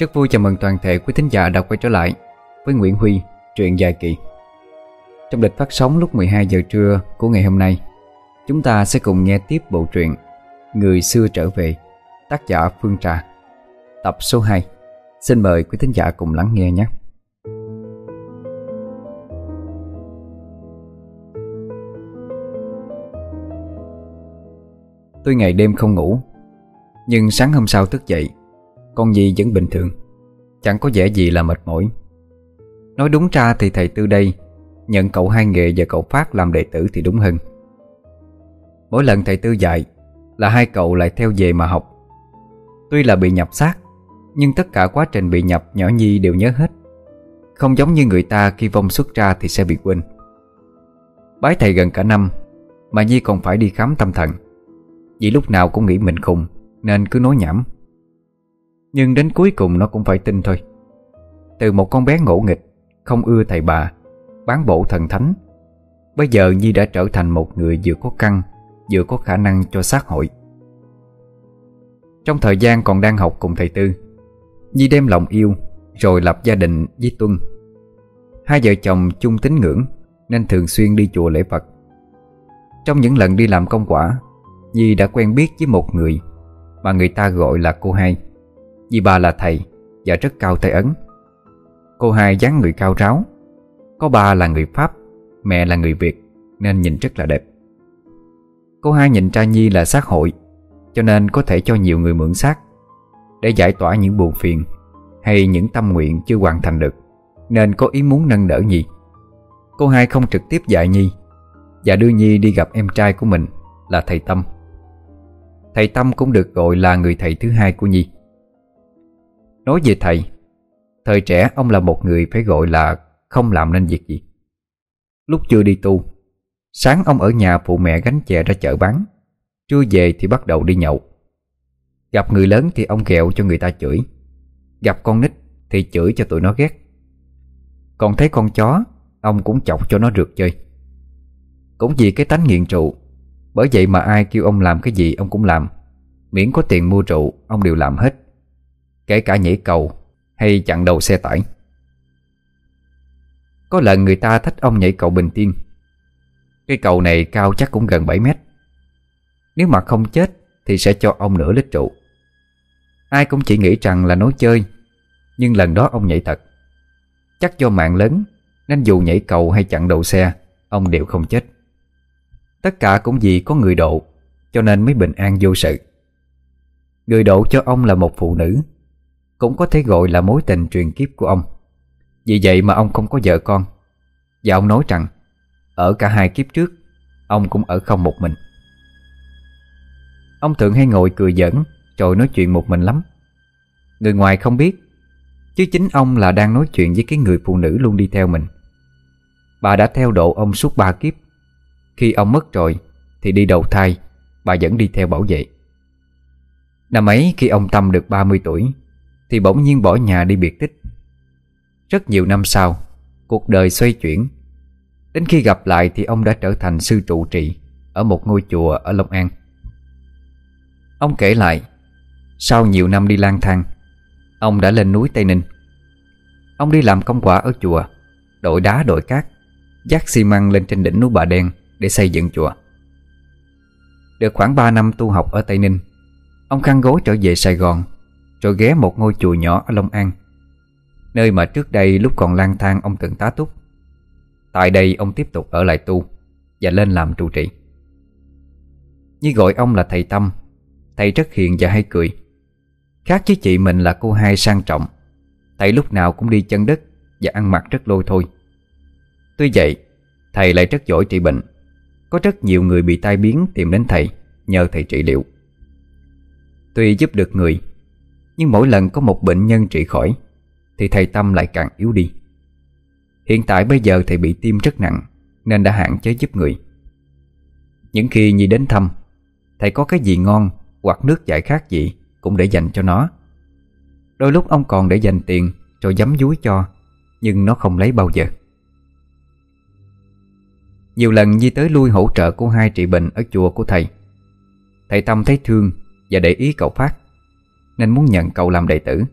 Rất vui chào mừng toàn thể quý thính giả đã quay trở lại với Nguyễn Huy, truyện dài kỳ. Trong lịch phát sóng lúc 12 giờ trưa của ngày hôm nay, chúng ta sẽ cùng nghe tiếp bộ truyện Người xưa trở về, tác giả Phương Trà, tập số 2. Xin mời quý thính giả cùng lắng nghe nhé. Tôi ngày đêm không ngủ Nhưng sáng hôm sau thức dậy con Nhi vẫn bình thường. Chẳng có vẻ gì là mệt mỏi. Nói đúng ra thì thầy Tư đây Nhận cậu hai nghề và cậu Phát làm đệ tử thì đúng hơn. Mỗi lần thầy Tư dạy Là hai cậu lại theo về mà học. Tuy là bị nhập xác, Nhưng tất cả quá trình bị nhập nhỏ Nhi đều nhớ hết. Không giống như người ta khi vong xuất ra thì sẽ bị quên. Bái thầy gần cả năm, Mà Nhi còn phải đi khám tâm thần. Vì lúc nào cũng nghĩ mình khùng, Nên cứ nói nhảm. Nhưng đến cuối cùng nó cũng phải tin thôi. Từ một con bé ngỗ nghịch, Không ưa thầy bà, Bán bộ thần thánh. Bây giờ Nhi đã trở thành một người vừa có căn, Vừa có khả năng cho xã hội. Trong thời gian còn đang học cùng thầy Tư, Nhi đem lòng yêu Rồi lập gia đình với Tuân. Hai vợ chồng chung tín ngưỡng Nên thường xuyên đi chùa lễ Phật. Trong những lần đi làm công quả, Nhi đã quen biết với một người Mà người ta gọi là cô hai. Vì bà là thầy Và rất cao tay ấn. Cô hai dáng người cao ráo. Có ba là người Pháp, Mẹ là người Việt, Nên nhìn rất là đẹp. Cô hai nhìn trai Nhi là xác hội, Cho nên có thể cho nhiều người mượn xác Để giải tỏa những buồn phiền Hay những tâm nguyện chưa hoàn thành được, Nên có ý muốn nâng đỡ Nhi. Cô hai không trực tiếp dạy Nhi Và đưa Nhi đi gặp em trai của mình Là thầy Tâm. Thầy Tâm cũng được gọi là người thầy thứ hai của Nhi. Nói về thầy, Thời trẻ ông là một người phải gọi là Không làm nên việc gì. Lúc chưa đi tu, Sáng ông ở nhà phụ mẹ gánh chè ra chợ bán. Trưa về thì bắt đầu đi nhậu. Gặp người lớn thì ông ghẹo cho người ta chửi. Gặp con nít thì chửi cho tụi nó ghét. Còn thấy con chó, Ông cũng chọc cho nó rượt chơi. Cũng vì cái tánh nghiện rượu, Bởi vậy mà ai kêu ông làm cái gì ông cũng làm. Miễn có tiền mua rượu, Ông đều làm hết. Kể cả nhảy cầu hay chặn đầu xe tải. Có lần người ta thách ông nhảy cầu Bình Tiên. Cây cầu này cao chắc cũng gần 7 mét. Nếu mà không chết Thì sẽ cho ông nửa lít rượu. Ai cũng chỉ nghĩ rằng là nói chơi, Nhưng lần đó ông nhảy thật. Chắc do mạng lớn, Nên dù nhảy cầu hay chặn đầu xe, Ông đều không chết. Tất cả cũng vì có người độ, Cho nên mới bình an vô sự. Người độ cho ông là một phụ nữ cũng có thể gọi là mối tình truyền kiếp của ông. Vì vậy mà ông không có vợ con. Và ông nói rằng, Ở cả hai kiếp trước, Ông cũng ở không một mình. Ông thường hay ngồi cười giỡn, Rồi nói chuyện một mình lắm. Người ngoài không biết, Chứ chính ông là đang nói chuyện với cái người phụ nữ luôn đi theo mình. Bà đã theo độ ông suốt ba kiếp. Khi ông mất rồi, Thì đi đầu thai, Bà vẫn đi theo bảo vệ. Năm ấy, khi ông Tâm được 30 tuổi thì bỗng nhiên bỏ nhà đi biệt tích. Rất nhiều năm sau, Cuộc đời xoay chuyển. Đến khi gặp lại thì ông đã trở thành sư trụ trì Ở một ngôi chùa ở Long An. Ông kể lại, Sau nhiều năm đi lang thang, Ông đã lên núi Tây Ninh. Ông đi làm công quả ở chùa, Đội đá đội cát, Dắt xi măng lên trên đỉnh núi Bà Đen Để xây dựng chùa. Được khoảng 3 năm tu học ở Tây Ninh, Ông khăn gối trở về Sài Gòn rồi ghé một ngôi chùa nhỏ ở Long An. Nơi mà trước đây lúc còn lang thang ông từng tá túc. Tại đây ông tiếp tục ở lại tu Và lên làm trụ trì. Như gọi ông là thầy Tâm, Thầy rất hiền và hay cười. Khác với chị mình là cô hai sang trọng, Thầy lúc nào cũng đi chân đất Và ăn mặc rất lôi thôi. Tuy vậy, Thầy lại rất giỏi trị bệnh. Có rất nhiều người bị tai biến tìm đến thầy Nhờ thầy trị liệu. Tuy giúp được người nhưng mỗi lần có một bệnh nhân trị khỏi, Thì thầy Tâm lại càng yếu đi. Hiện tại bây giờ thầy bị tim rất nặng, Nên đã hạn chế giúp người. Những khi Nhi đến thăm, Thầy có cái gì ngon Hoặc nước giải khác gì Cũng để dành cho nó. Đôi lúc ông còn để dành tiền Rồi dám dúi cho, Nhưng nó không lấy bao giờ. Nhiều lần Nhi tới lui hỗ trợ cô hai trị bệnh Ở chùa của thầy. Thầy Tâm thấy thương Và để ý cậu Phát. Nên muốn nhận cậu làm đệ tử.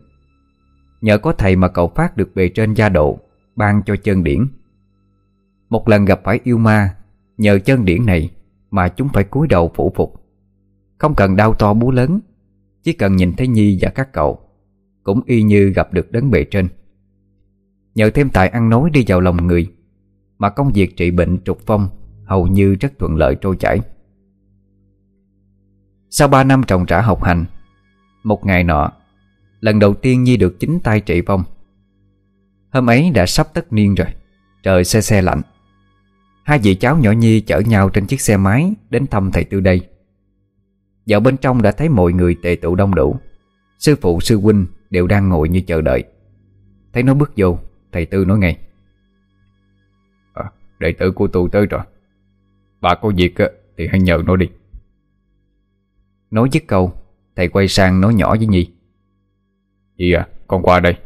Nhờ có thầy mà cậu Phát được bề trên gia độ, Ban cho chân điển. Một lần gặp phải yêu ma, Nhờ chân điển này Mà chúng phải cúi đầu phủ phục. Không cần đau to búa lớn, Chỉ cần nhìn thấy Nhi và các cậu, Cũng y như gặp được đấng bề trên. Nhờ thêm tài ăn nói đi vào lòng người, Mà công việc trị bệnh trục phong Hầu như rất thuận lợi trôi chảy. Sau 3 năm trồng trả học hành một ngày nọ Lần đầu tiên Nhi được chính tay trị vong Hôm ấy đã sắp tất niên rồi Trời xe xe lạnh. Hai vị cháu nhỏ Nhi chở nhau trên chiếc xe máy Đến thăm thầy Tư đây. Vào bên trong đã thấy mọi người tề tụ đông đủ Sư phụ sư huynh đều đang ngồi như chờ đợi. Thấy nó bước vô Thầy Tư nói ngay à, Đệ tử của tôi tới rồi. Bà có việc thì hãy nhờ nó đi. Nói dứt câu Thầy quay sang nói nhỏ với Nhi. Nhi à con qua đây.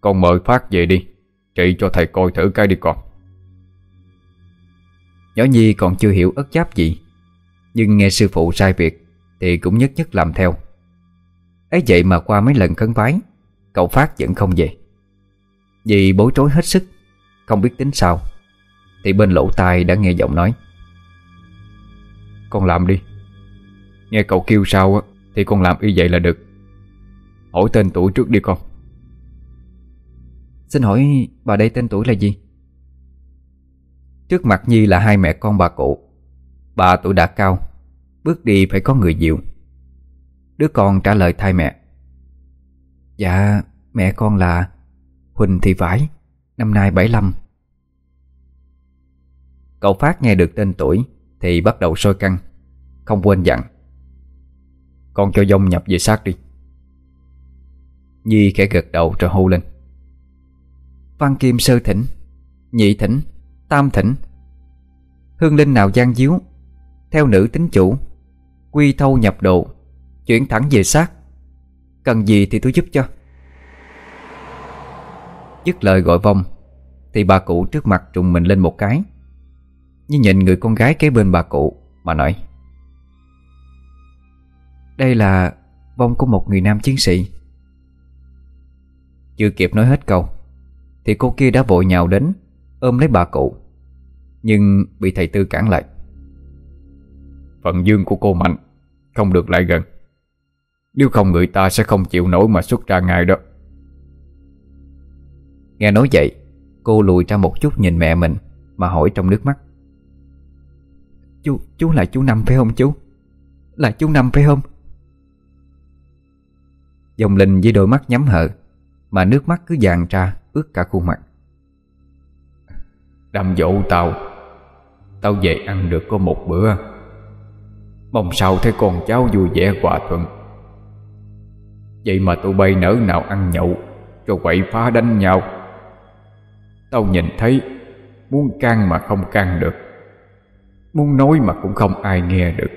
Con mời Phát về đi. Trị cho thầy coi thử cái đi con. Nhỏ Nhi còn chưa hiểu ất giáp gì, Nhưng nghe sư phụ sai việc Thì cũng nhất nhất làm theo. Ấy vậy mà qua mấy lần khấn vái, Cậu Phát vẫn không về. Vì bối rối hết sức, Không biết tính sao, Thì bên lỗ tai đã nghe giọng nói. Con làm đi. Nghe cậu kêu sao thì con làm y vậy là được. Hỏi tên tuổi trước đi con. Xin hỏi bà đây tên tuổi là gì? Trước mặt Nhi là hai mẹ con bà cụ. Bà tuổi đã cao Bước đi phải có người dịu. Đứa con trả lời thay mẹ. Dạ mẹ con là Huỳnh Thị Vải Năm nay 75 Cậu Phát nghe được tên tuổi Thì bắt đầu sôi căng Không quên dặn con cho dông nhập về xác đi. Nhi khẽ gật đầu rồi hô lên. Văn Kim sơ thỉnh, Nhị thỉnh, Tam thỉnh. Hương linh nào gian díu, Theo nữ tính chủ. Quy thâu nhập độ Chuyển thẳng về xác. Cần gì thì tôi giúp cho. Dứt lời gọi vong, Thì bà cụ trước mặt trùng mình lên một cái. Như nhìn người con gái kế bên bà cụ Mà nói. Đây là vong của một người nam chiến sĩ. Chưa kịp nói hết câu Thì cô kia đã vội nhào đến Ôm lấy bà cụ Nhưng bị thầy Tư cản lại. Phần dương của cô mạnh Không được lại gần. Nếu không người ta sẽ không chịu nổi mà xuất ra ngay đó. Nghe nói vậy Cô lùi ra một chút nhìn mẹ mình Mà hỏi trong nước mắt. Chú, chú là chú Năm phải không chú? Là chú Năm phải không? Dòng Linh với đôi mắt nhắm hờ, mà nước mắt cứ dàn ra ướt cả khuôn mặt. Đâm dỗ tao Tao về ăn được có một bữa. Mong sao thấy con cháu vui vẻ hòa thuận. Vậy mà tụi bay nỡ nào ăn nhậu Rồi quậy phá đánh nhau. Tao nhìn thấy, Muốn can mà không can được. Muốn nói mà cũng không ai nghe được.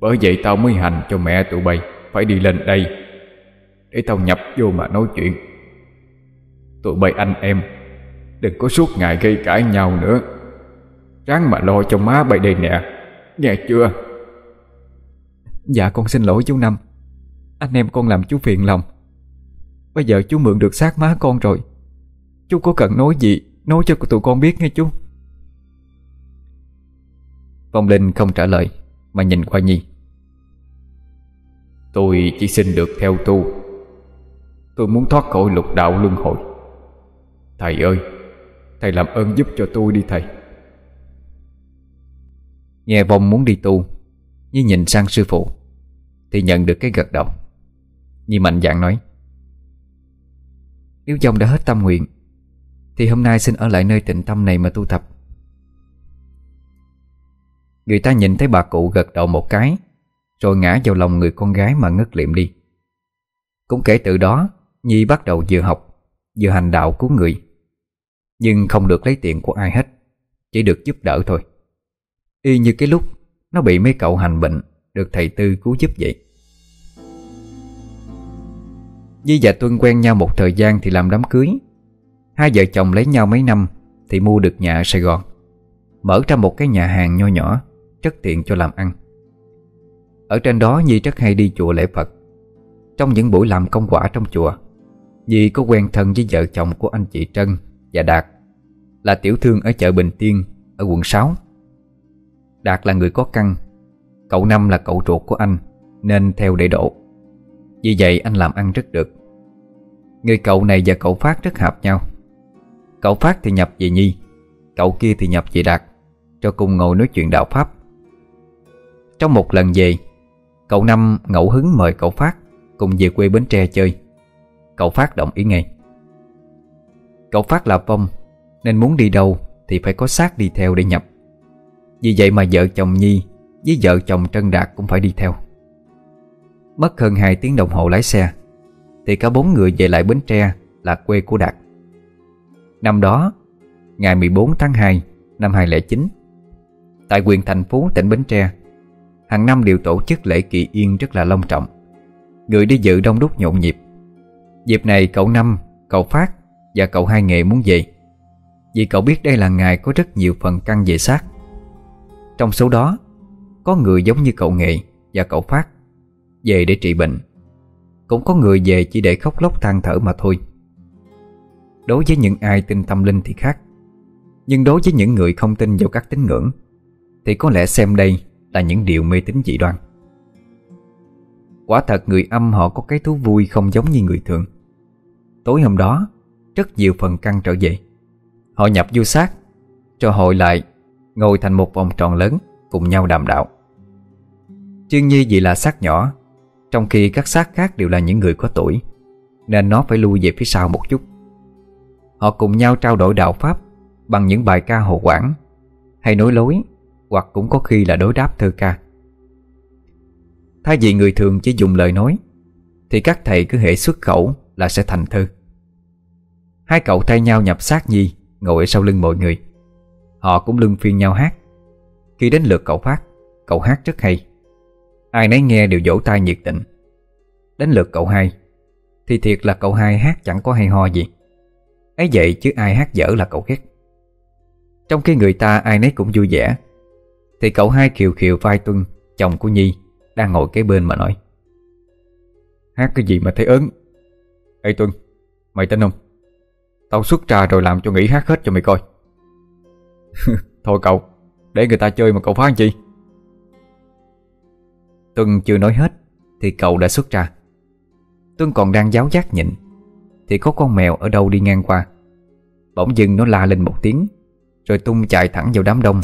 Bởi vậy tao mới hành cho mẹ tụi bay. Phải đi lên đây để tao nhập vô mà nói chuyện. Tụi bay anh em Đừng có suốt ngày gây cãi nhau nữa. Ráng mà lo cho má bay đây nè Nghe chưa? Dạ con xin lỗi chú Năm. Anh em con làm chú phiền lòng. Bây giờ chú mượn được xác má con rồi. Chú có cần nói gì Nói cho tụi con biết nghe chú. Phong Linh không trả lời Mà nhìn qua Nhi Tôi chỉ xin được theo tu. Tôi muốn thoát khỏi lục đạo luân hồi. Thầy ơi, Thầy làm ơn giúp cho tôi đi thầy. Nghe vong muốn đi tu, Như nhìn sang sư phụ, Thì nhận được cái gật đầu. Như mạnh dạng nói, Nếu dòng đã hết tâm nguyện, Thì hôm nay xin ở lại nơi tịnh tâm này mà tu tập. Người ta nhìn thấy bà cụ gật đầu một cái rồi ngã vào lòng người con gái mà ngất liệm đi. Cũng kể từ đó, Nhi bắt đầu vừa học, Vừa hành đạo cứu người. Nhưng không được lấy tiền của ai hết, Chỉ được giúp đỡ thôi. Y như cái lúc Nó bị mấy cậu hành bệnh Được thầy Tư cứu giúp vậy. Di và Tuân quen nhau một thời gian thì làm đám cưới. Hai vợ chồng lấy nhau mấy năm Thì mua được nhà ở Sài Gòn. Mở ra một cái nhà hàng nho nhỏ, Rất tiện cho làm ăn. Ở trên đó Nhi rất hay đi chùa lễ Phật. Trong những buổi làm công quả trong chùa, Nhi có quen thân với vợ chồng của anh chị Trân và Đạt, Là tiểu thương ở chợ Bình Tiên, Ở quận 6 Đạt là người có căn, Cậu Năm là cậu ruột của anh, Nên theo để độ. Vì vậy anh làm ăn rất được. Người cậu này và cậu Phát rất hợp nhau. Cậu Phát thì nhập về Nhi, Cậu kia thì nhập về Đạt, Cho cùng ngồi nói chuyện đạo Pháp. Trong một lần về Cậu Năm ngẫu hứng mời cậu Phát Cùng về quê Bến Tre chơi. Cậu Phát đồng ý ngay. Cậu Phát là vong Nên muốn đi đâu Thì phải có xác đi theo để nhập. Vì vậy mà vợ chồng Nhi Với vợ chồng Trân Đạt cũng phải đi theo. Mất hơn 2 tiếng đồng hồ lái xe, Thì cả bốn người về lại Bến Tre Là quê của Đạt. Năm đó, Ngày 14 tháng 2 năm 2009 Tại quyền thành phố tỉnh Bến Tre Hàng năm đều tổ chức lễ kỳ yên rất là long trọng. Người đi dự đông đúc nhộn nhịp. Dịp này cậu Năm, cậu Phát và cậu Hai Nghệ muốn về. Vì cậu biết đây là ngày có rất nhiều phần căng về xác. Trong số đó Có người giống như cậu Nghệ và cậu Phát Về để trị bệnh. Cũng có người về chỉ để khóc lóc than thở mà thôi. Đối với những ai tin tâm linh thì khác. Nhưng đối với những người không tin vào các tín ngưỡng Thì có lẽ xem đây là những điều mê tín dị đoan. Quả thật người âm họ có cái thú vui không giống như người thường. Tối hôm đó, Rất nhiều phần căng trở về. Họ nhập vô xác, Cho hội lại Ngồi thành một vòng tròn lớn Cùng nhau đàm đạo. Chuyên Nhi vì là xác nhỏ, Trong khi các xác khác đều là những người có tuổi, Nên nó phải lui về phía sau một chút. Họ cùng nhau trao đổi đạo Pháp Bằng những bài ca hồ quảng Hay nối lối hoặc cũng có khi là đối đáp thơ ca. Thay vì người thường chỉ dùng lời nói, Thì các thầy cứ hệ xuất khẩu là sẽ thành thơ. Hai cậu thay nhau nhập sát nhi, Ngồi sau lưng mọi người. Họ cũng lưng phiên nhau hát. Khi đến lượt cậu phát, Cậu hát rất hay. Ai nấy nghe đều vỗ tay nhiệt tình. Đến lượt cậu hai, Thì thiệt là cậu hai hát chẳng có hay ho gì. Ấy vậy chứ ai hát dở là cậu ghét. Trong khi người ta ai nấy cũng vui vẻ thì cậu hai kiều kiều vai tuân, Chồng của Nhi, Đang ngồi kế bên mà nói. Hát cái gì mà thấy ớn? Ê Tuân, Mày tin không? Tao xuất trà rồi làm cho nghỉ hát hết cho mày coi. Thôi cậu, Để người ta chơi mà cậu phá chi? Tuân chưa nói hết, Thì cậu đã xuất ra Tuân còn đang giáo giác nhịn, Thì có con mèo ở đâu đi ngang qua. Bỗng dưng nó la lên một tiếng, Rồi tung chạy thẳng vào đám đông.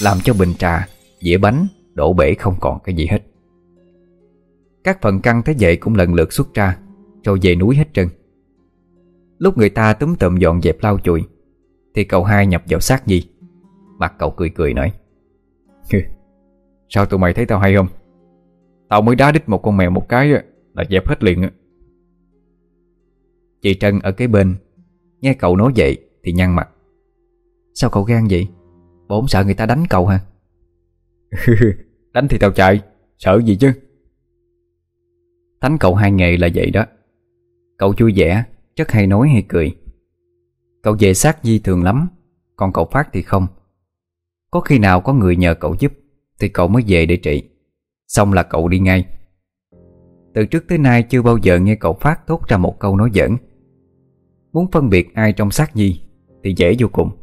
Làm cho bình trà, dĩa bánh Đổ bể không còn cái gì hết. Các phần căng thế vậy cũng lần lượt xuất ra Rồi về núi hết trơn. Lúc người ta túm tụm dọn dẹp lau chùi Thì cậu hai nhập vào xác gì, Mặt cậu cười cười nói Sao tụi mày thấy tao hay không? Tao mới đá đít một con mèo một cái Là dẹp hết liền Chị Trân ở cái bên Nghe cậu nói vậy thì nhăn mặt. Sao cậu gan vậy? Bổn sợ người ta đánh cậu hả? Đánh thì tao chạy. Sợ gì chứ? Thánh cậu hai nghề là vậy đó. Cậu vui vẻ Rất hay nói hay cười. Cậu về sát di thường lắm Còn cậu Phát thì không. Có khi nào có người nhờ cậu giúp Thì cậu mới về để trị. Xong là cậu đi ngay. Từ trước tới nay chưa bao giờ nghe cậu Phát thốt ra một câu nói giỡn. Muốn phân biệt ai trong xác nhi Thì dễ vô cùng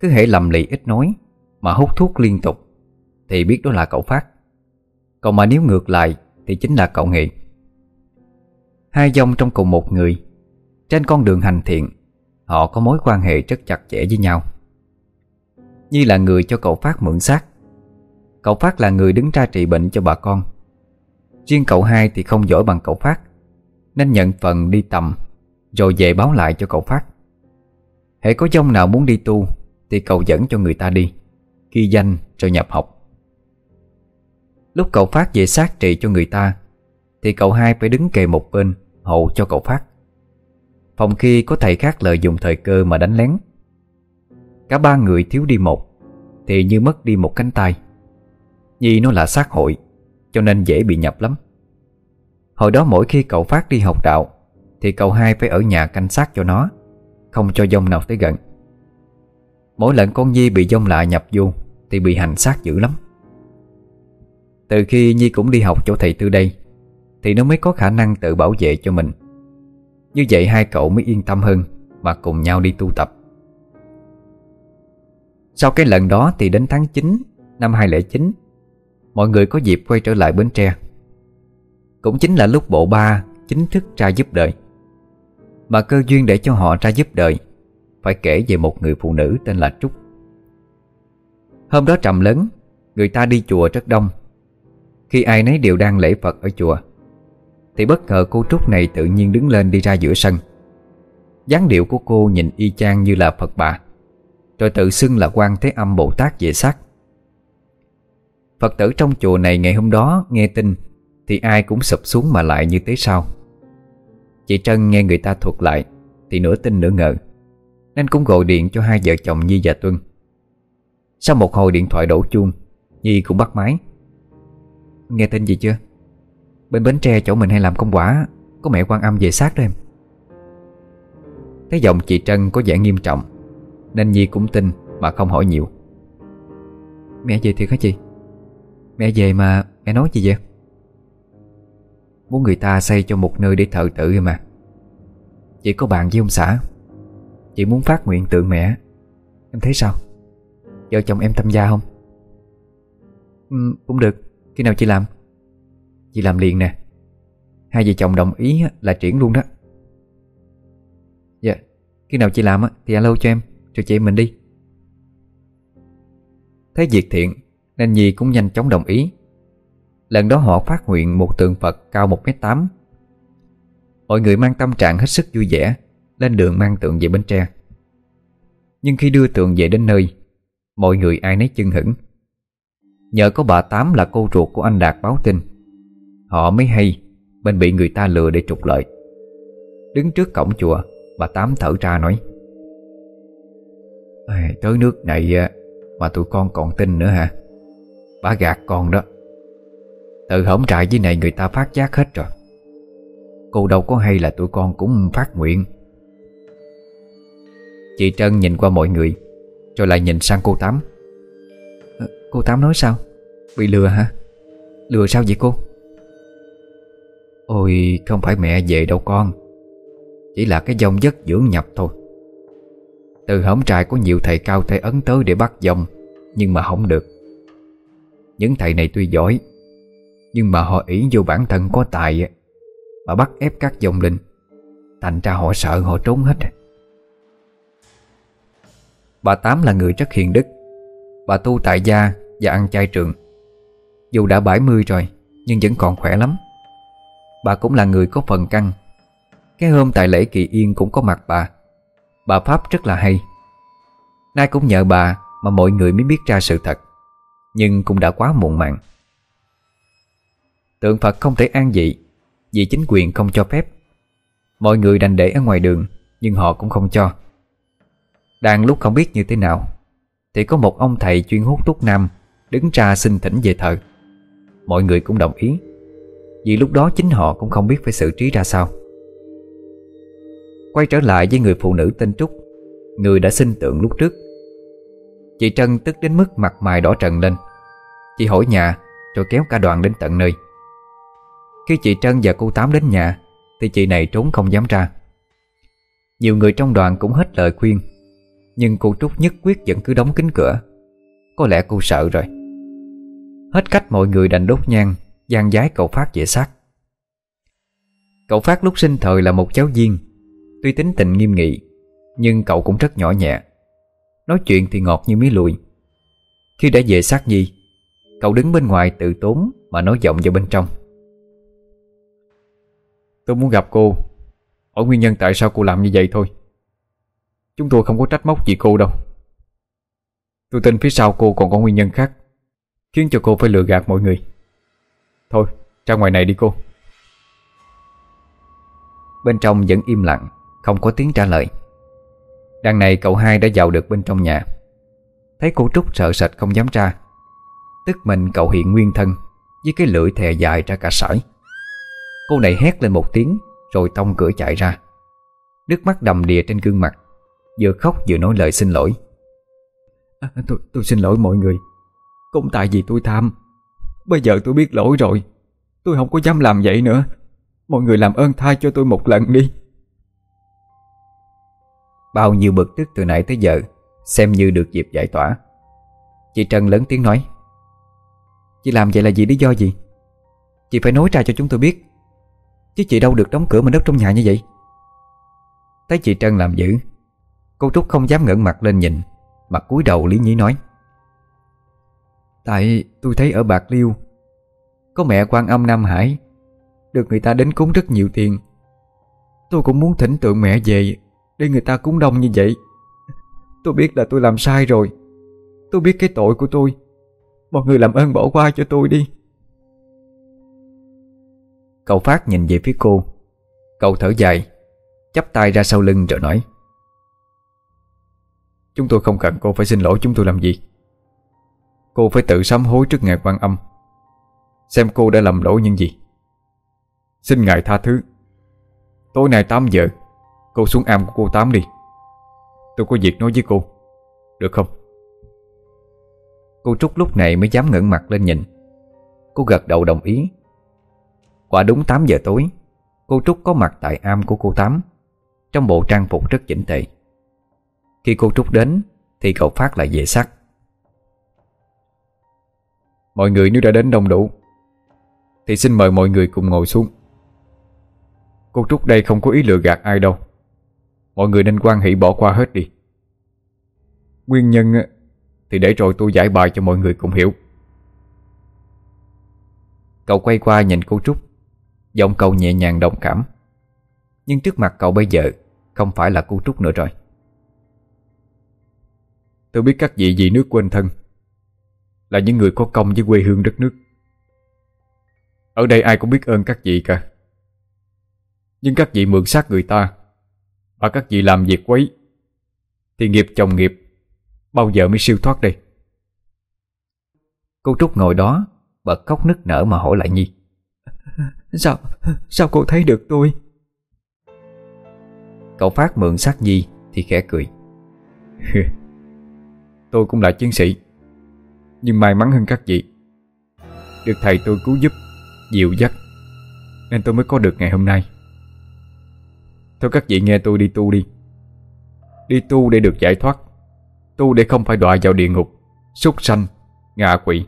cứ hễ lầm lì ít nói, Mà hút thuốc liên tục, Thì biết đó là cậu Phát. Còn mà nếu ngược lại, Thì chính là cậu Nghị Hai dòng trong cùng một người, Trên con đường hành thiện, Họ có mối quan hệ rất chặt chẽ với nhau. Như là người cho cậu Phát mượn xác. Cậu Phát là người đứng ra trị bệnh cho bà con. Riêng cậu hai thì không giỏi bằng cậu Phát, Nên nhận phần đi tầm, Rồi về báo lại cho cậu Phát. Hãy có dông nào muốn đi tu thì cậu dẫn cho người ta đi, Ghi danh rồi nhập học. Lúc cậu Phát về xác trị cho người ta, Thì cậu hai phải đứng kề một bên Hộ cho cậu Phát. Phòng khi có thầy khác lợi dụng thời cơ mà đánh lén. Cả ba người thiếu đi một, Thì như mất đi một cánh tay. Nhi nó là xác hội, Cho nên dễ bị nhập lắm. Hồi đó mỗi khi cậu Phát đi học đạo, Thì cậu hai phải ở nhà canh sát cho nó, Không cho dông nào tới gần. Mỗi lần con Nhi bị dông lạ nhập vô Thì bị hành xác dữ lắm. Từ khi Nhi cũng đi học chỗ thầy Tư đây Thì nó mới có khả năng tự bảo vệ cho mình. Như vậy hai cậu mới yên tâm hơn Mà cùng nhau đi tu tập. Sau cái lần đó thì đến tháng 9 Năm 2009 Mọi người có dịp quay trở lại Bến Tre. Cũng chính là lúc bộ ba Chính thức ra giúp đời. Mà cơ duyên để cho họ ra giúp đời phải kể về một người phụ nữ tên là Trúc. Hôm đó trầm lớn, Người ta đi chùa rất đông. Khi ai nấy đều đang lễ Phật ở chùa, Thì bất ngờ cô Trúc này tự nhiên đứng lên đi ra giữa sân. Dáng điệu của cô nhìn y chang như là Phật bà, Rồi tự xưng là quan Thế Âm Bồ Tát về xác Phật tử trong chùa này ngày hôm đó nghe tin Thì ai cũng sụp xuống mà lại như thế sao? Chị Trân nghe người ta thuật lại Thì nửa tin nửa ngờ. Nên cũng gọi điện cho hai vợ chồng Nhi và Tuân. Sau một hồi điện thoại đổ chuông, Nhi cũng bắt máy. Nghe tin gì chưa? Bên Bến Tre chỗ mình hay làm công quả, Có mẹ quan âm về xác đó em. Thấy giọng chị Trân có vẻ nghiêm trọng, Nên Nhi cũng tin mà không hỏi nhiều. Mẹ về thiệt hả chị? Mẹ về mà mẹ nói gì vậy? Muốn người ta xây cho một nơi để thờ tự mà. Chỉ có bạn với ông xã. Chị muốn phát nguyện tượng mẹ. Em thấy sao? Vợ chồng em tham gia không? Ừ, Cũng được. Khi nào chị làm? Chị làm liền nè. Hai vợ chồng đồng ý là triển luôn đó. Dạ Khi nào chị làm thì alo cho em Rồi chị mình đi. Thấy việc thiện Nên Nhi cũng nhanh chóng đồng ý. Lần đó họ phát nguyện một tượng Phật cao 1m8 Mọi người mang tâm trạng hết sức vui vẻ. Lên đường mang tượng về Bến Tre. Nhưng khi đưa tượng về đến nơi, Mọi người ai nấy chân hững Nhờ có bà Tám là cô ruột của anh Đạt báo tin, Họ mới hay Bên bị người ta lừa để trục lợi. Đứng trước cổng chùa, Bà Tám thở ra nói Tới nước này Mà tụi con còn tin nữa hả? Bà gạt con đó. Tự hổng trại với này người ta phát giác hết rồi. Cô đâu có hay là tụi con cũng phát nguyện. Chị Trân nhìn qua mọi người Rồi lại nhìn sang cô Tám. À, Cô Tám nói sao? Bị lừa hả? Lừa sao vậy cô? Ôi không phải mẹ về đâu con. Chỉ là cái dòng giấc dưỡng nhập thôi. Từ hổng trại có nhiều thầy cao thầy ấn tới để bắt dòng Nhưng mà không được. Những thầy này tuy giỏi Nhưng mà họ ý vô bản thân có tài Mà bắt ép các dòng linh. Thành ra họ sợ họ trốn hết Bà Tám là người rất hiền đức. Bà tu tại gia và ăn chay trường. Dù đã 70 rồi, Nhưng vẫn còn khỏe lắm. Bà cũng là người có phần căng. Cái hôm tại lễ kỳ yên cũng có mặt bà. Bà Pháp rất là hay. Nay cũng nhờ bà Mà mọi người mới biết ra sự thật. Nhưng cũng đã quá muộn màng. Tượng Phật không thể an dị Vì chính quyền không cho phép. Mọi người đành để ở ngoài đường, Nhưng họ cũng không cho. Đang lúc không biết như thế nào, Thì có một ông thầy chuyên hút thuốc nam Đứng ra xin thỉnh về thờ. Mọi người cũng đồng ý, Vì lúc đó chính họ cũng không biết phải xử trí ra sao. Quay trở lại với người phụ nữ tên Trúc, Người đã xin tượng lúc trước. Chị Trân tức đến mức mặt mày đỏ trần lên. Chị hỏi nhà, Rồi kéo cả đoàn đến tận nơi. Khi chị Trân và cô Tám đến nhà, Thì chị này trốn không dám ra. Nhiều người trong đoàn cũng hết lời khuyên. Nhưng cô Trúc nhất quyết vẫn cứ đóng kín cửa. Có lẽ cô sợ rồi. Hết cách mọi người đành đốt nhang, gian giái cậu Phát về xác. Cậu Phát lúc sinh thời là một cháu viên Tuy tính tình nghiêm nghị, Nhưng cậu cũng rất nhỏ nhẹ. Nói chuyện thì ngọt như mía lùi. Khi đã về xác Nhi, Cậu đứng bên ngoài tự tốn Mà nói giọng vào bên trong. Tôi muốn gặp cô. Ở nguyên nhân tại sao cô làm như vậy thôi. Chúng tôi không có trách móc gì cô đâu. Tôi tin phía sau cô còn có nguyên nhân khác, Khiến cho cô phải lừa gạt mọi người. Thôi, ra ngoài này đi cô. Bên trong vẫn im lặng, Không có tiếng trả lời. Đằng này cậu hai đã vào được bên trong nhà. Thấy cô Trúc sợ sệt không dám ra, Tức mình cậu hiện nguyên thân, Với cái lưỡi thè dài ra cả sỏi. Cô này hét lên một tiếng, Rồi tông cửa chạy ra. Nước mắt đầm đìa trên gương mặt. Vừa khóc vừa nói lời xin lỗi. À, tôi, tôi xin lỗi mọi người. Cũng tại vì tôi tham. Bây giờ tôi biết lỗi rồi. Tôi không có dám làm vậy nữa. Mọi người làm ơn tha cho tôi một lần đi. Bao nhiêu bực tức từ nãy tới giờ Xem như được dịp giải tỏa. Chị Trân lớn tiếng nói Chị làm vậy là vì lý do gì? Chị phải nói ra cho chúng tôi biết. Chứ chị đâu được đóng cửa mình nấp trong nhà như vậy. Thấy chị Trân làm dữ Cô Trúc không dám ngẩng mặt lên nhìn. Mặt cúi đầu lý nhí nói. Tại tôi thấy ở Bạc Liêu, Có mẹ quan âm Nam Hải, Được người ta đến cúng rất nhiều tiền. Tôi cũng muốn thỉnh tượng mẹ về Để người ta cúng đông như vậy. Tôi biết là tôi làm sai rồi. Tôi biết cái tội của tôi. Mọi người làm ơn bỏ qua cho tôi đi. Cậu Phát nhìn về phía cô. Cậu thở dài, chắp tay ra sau lưng rồi nói. Chúng tôi không cần cô phải xin lỗi chúng tôi làm gì. Cô phải tự sám hối trước ngài quan âm. Xem cô đã làm lỗi những gì. Xin ngài tha thứ. Tối nay 8 giờ, Cô xuống am của cô Tám đi. Tôi có việc nói với cô. Được không? Cô Trúc lúc này mới dám ngẩng mặt lên nhìn. Cô gật đầu đồng ý. Quả đúng 8 giờ tối, Cô Trúc có mặt tại am của cô Tám. Trong bộ trang phục rất chỉnh tề. Khi cô Trúc đến, Thì cậu Phát lại về sắc Mọi người nếu đã đến đông đủ, Thì xin mời mọi người cùng ngồi xuống. Cô Trúc đây không có ý lừa gạt ai đâu. Mọi người nên quan hỷ bỏ qua hết đi. Nguyên nhân Thì để rồi tôi giải bài cho mọi người cùng hiểu. Cậu quay qua nhìn cô Trúc Giọng cậu nhẹ nhàng đồng cảm. Nhưng trước mặt cậu bây giờ, Không phải là cô Trúc nữa rồi. Tôi biết các vị vì nước quên thân Là những người có công với quê hương đất nước. Ở đây ai cũng biết ơn các vị cả. Nhưng các vị mượn xác người ta Và các vị làm việc quấy Thì nghiệp chồng nghiệp Bao giờ mới siêu thoát đây? Cô Trúc ngồi đó Bật khóc nức nở mà hỏi lại Nhi. Sao, sao cô thấy được tôi? Cậu Phát mượn xác Nhi Thì khẽ cười. Tôi cũng là chiến sĩ. Nhưng may mắn hơn các vị. Được thầy tôi cứu giúp Dịu dắt Nên tôi mới có được ngày hôm nay. Thôi các vị nghe tôi đi tu đi. Đi tu để được giải thoát Tu để không phải đọa vào địa ngục Súc sanh, ngạ quỷ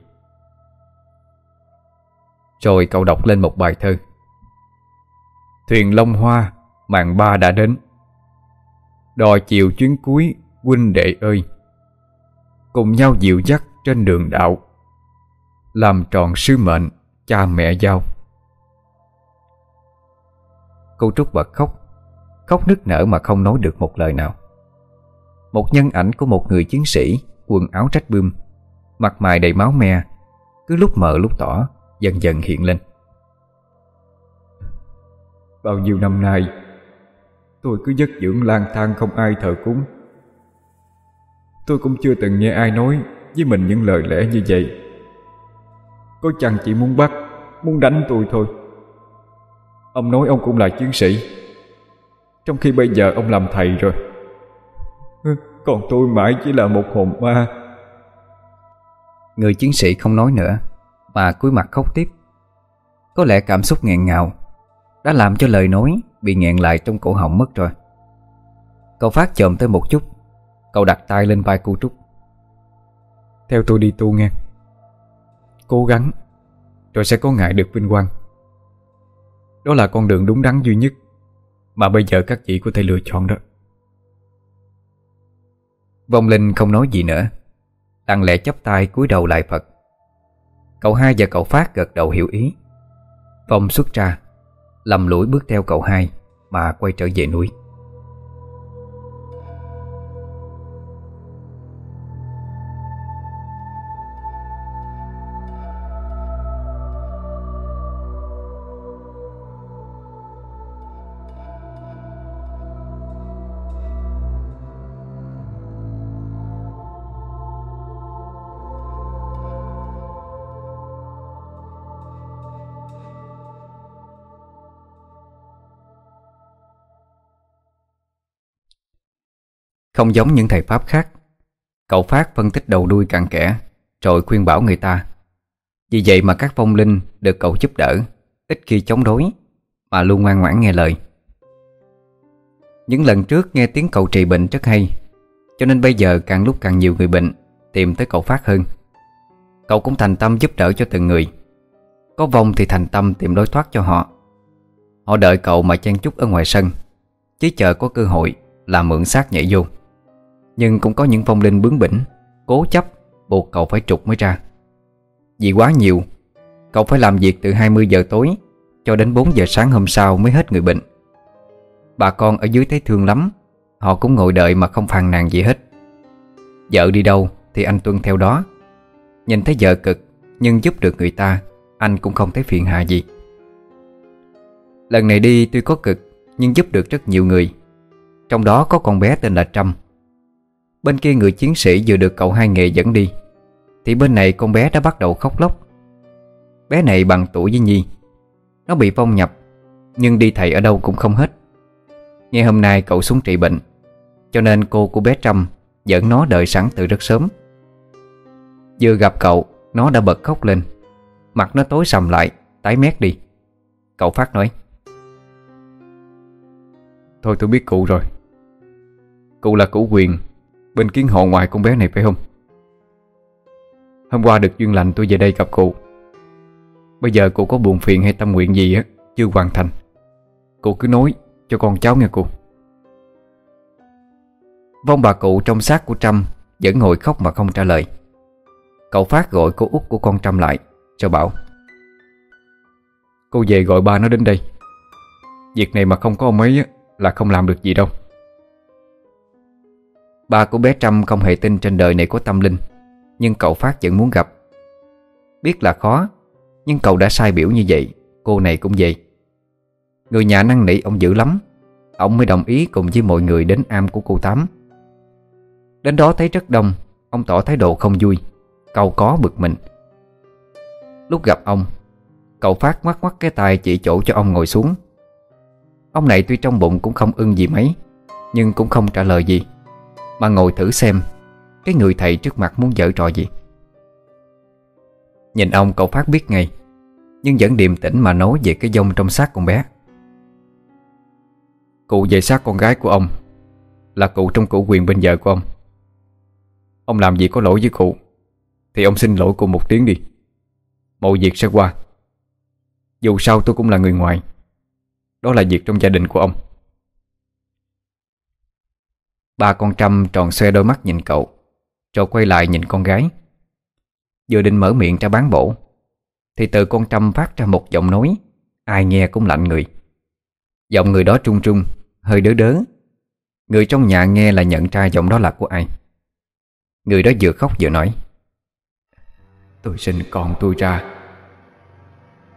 Rồi cậu đọc lên một bài thơ. Thuyền Long Hoa Màn ba đã đến. Đò chiều chuyến cuối Huynh đệ ơi. Cùng nhau dịu dắt trên đường đạo, Làm tròn sứ mệnh Cha mẹ giao. Cô Trúc bật khóc Khóc nức nở mà không nói được một lời nào. Một nhân ảnh của một người chiến sĩ Quần áo trách bươm, Mặt mày đầy máu me, Cứ lúc mờ lúc tỏ, Dần dần hiện lên. Bao nhiêu năm nay, Tôi cứ giấc dưỡng lang thang không ai thờ cúng. Tôi cũng chưa từng nghe ai nói với mình những lời lẽ như vậy. Có chăng chỉ muốn bắt, muốn đánh tôi thôi. Ông nói ông cũng là chiến sĩ. Trong khi bây giờ ông làm thầy rồi. Còn tôi mãi chỉ là một hồn ma. Người chiến sĩ không nói nữa Mà cúi mặt khóc tiếp. Có lẽ cảm xúc nghẹn ngào Đã làm cho lời nói Bị nghẹn lại trong cổ họng mất rồi. Cậu phát chồm tới một chút Cậu đặt tay lên vai cô Trúc. Theo tôi đi tu nghe. Cố gắng, Rồi sẽ có ngại được vinh quang. Đó là con đường đúng đắn duy nhất Mà bây giờ các chị có thể lựa chọn đó. Vong Linh không nói gì nữa, Lặng lẽ chắp tay cúi đầu lại Phật. Cậu hai và cậu Phát gật đầu hiểu ý. Vong xuất ra, Lầm lũi bước theo cậu hai Mà quay trở về núi. Không giống những thầy Pháp khác. Cậu Phát phân tích đầu đuôi cặn kẽ, Rồi khuyên bảo người ta, Vì vậy mà các vong linh được cậu giúp đỡ, Ít khi chống đối, Mà luôn ngoan ngoãn nghe lời. Những lần trước nghe tiếng cậu trị bệnh rất hay, Cho nên bây giờ càng lúc càng nhiều người bệnh Tìm tới cậu Phát hơn. Cậu cũng thành tâm giúp đỡ cho từng người. Có vong thì thành tâm tìm lối thoát cho họ. Họ đợi cậu mà chen chúc ở ngoài sân Chỉ chờ có cơ hội là mượn xác nhảy vô. Nhưng cũng có những phong linh bướng bỉnh, Cố chấp buộc cậu phải trục mới ra. Vì quá nhiều, Cậu phải làm việc từ 20 giờ tối Cho đến 4 giờ sáng hôm sau mới hết người bệnh. Bà con ở dưới thấy thương lắm, Họ cũng ngồi đợi mà không phàn nàn gì hết. Vợ đi đâu thì anh tuân theo đó. Nhìn thấy vợ cực Nhưng giúp được người ta, Anh cũng không thấy phiền hà gì. Lần này đi tuy có cực Nhưng giúp được rất nhiều người. Trong đó có con bé tên là Trâm. Bên kia người chiến sĩ vừa được cậu hai nghề dẫn đi. Thì bên này con bé đã bắt đầu khóc lóc. Bé này bằng tuổi với Nhi. Nó bị phong nhập, Nhưng đi thầy ở đâu cũng không hết. Nghe hôm nay cậu xuống trị bệnh, Cho nên cô của bé Trâm Dẫn nó đợi sẵn từ rất sớm. Vừa gặp cậu, Nó đã bật khóc lên. Mặt nó tối sầm lại, Tái mét đi. Cậu Phát nói, Thôi tôi biết cụ rồi. Cụ là cụ quyền Bên kiến hộ ngoài con bé này phải không? Hôm qua được duyên lành tôi về đây gặp cụ. Bây giờ cụ có buồn phiền hay tâm nguyện gì á, Chưa hoàn thành. Cụ cứ nói cho con cháu nghe cụ. Vong bà cụ trong xác của Trâm Vẫn ngồi khóc mà không trả lời. Cậu Phát gọi cô út của con Trâm lại, Cho bảo, Cô về gọi ba nó đến đây. Việc này mà không có ông ấy Là không làm được gì đâu. Ba của bé Trâm không hề tin trên đời này có tâm linh, Nhưng cậu Phát vẫn muốn gặp. Biết là khó, Nhưng cậu đã sai biểu như vậy, Cô này cũng vậy. Người nhà năn nỉ ông dữ lắm, Ông mới đồng ý cùng với mọi người đến am của cô Tám. Đến đó thấy rất đông, Ông tỏ thái độ không vui Cậu có bực mình. Lúc gặp ông, Cậu phát ngoắc ngoắc cái tay chỉ chỗ cho ông ngồi xuống. Ông này tuy trong bụng cũng không ưng gì mấy, Nhưng cũng không trả lời gì. Mà ngồi thử xem, Cái người thầy trước mặt muốn dở trò gì? Nhìn ông, cậu phát biết ngay, Nhưng vẫn điềm tĩnh mà nói về cái dông trong xác con bé. Cụ về xác con gái của ông, Là cụ trong cụ quyền bên vợ của ông. Ông làm gì có lỗi với cụ, Thì ông xin lỗi cụ một tiếng đi. Mọi việc sẽ qua. Dù sao tôi cũng là người ngoài, Đó là việc trong gia đình của ông. Ba con Trâm tròn xoe đôi mắt nhìn cậu, Rồi quay lại nhìn con gái. Vừa định mở miệng ra bán bổ, Thì từ con Trâm phát ra một giọng nói, Ai nghe cũng lạnh người. Giọng người đó trung trung, Hơi đớ đớ. Người trong nhà nghe là nhận ra giọng đó là của ai. Người đó vừa khóc vừa nói, Tôi sinh con tôi ra.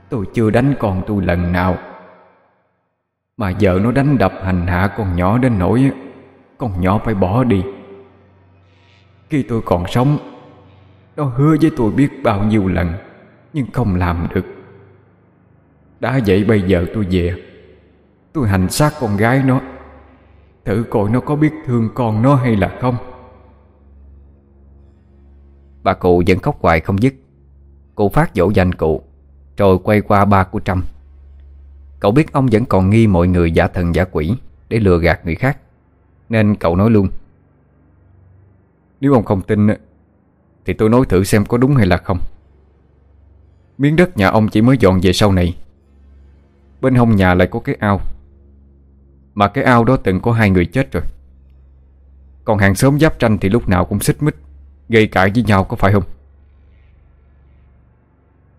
Tôi chưa đánh con tôi lần nào. Mà vợ nó đánh đập hành hạ con nhỏ đến nỗi con nhỏ phải bỏ đi. Khi tôi còn sống, Nó hứa với tôi biết bao nhiêu lần, Nhưng không làm được. Đã vậy bây giờ tôi về, Tôi hành xác con gái nó. Thử coi nó có biết thương con nó hay là không. Bà cụ vẫn khóc hoài không dứt. Cụ phát dỗ dành cụ, Rồi quay qua ba của Trâm. Cậu biết ông vẫn còn nghi mọi người giả thần giả quỷ Để lừa gạt người khác. Nên cậu nói luôn. Nếu ông không tin Thì tôi nói thử xem có đúng hay là không. Miếng đất nhà ông chỉ mới dọn về sau này. Bên hông nhà lại có cái ao. Mà cái ao đó từng có hai người chết rồi. Còn hàng xóm giáp tranh thì lúc nào cũng xích mích, Gây cãi với nhau có phải không?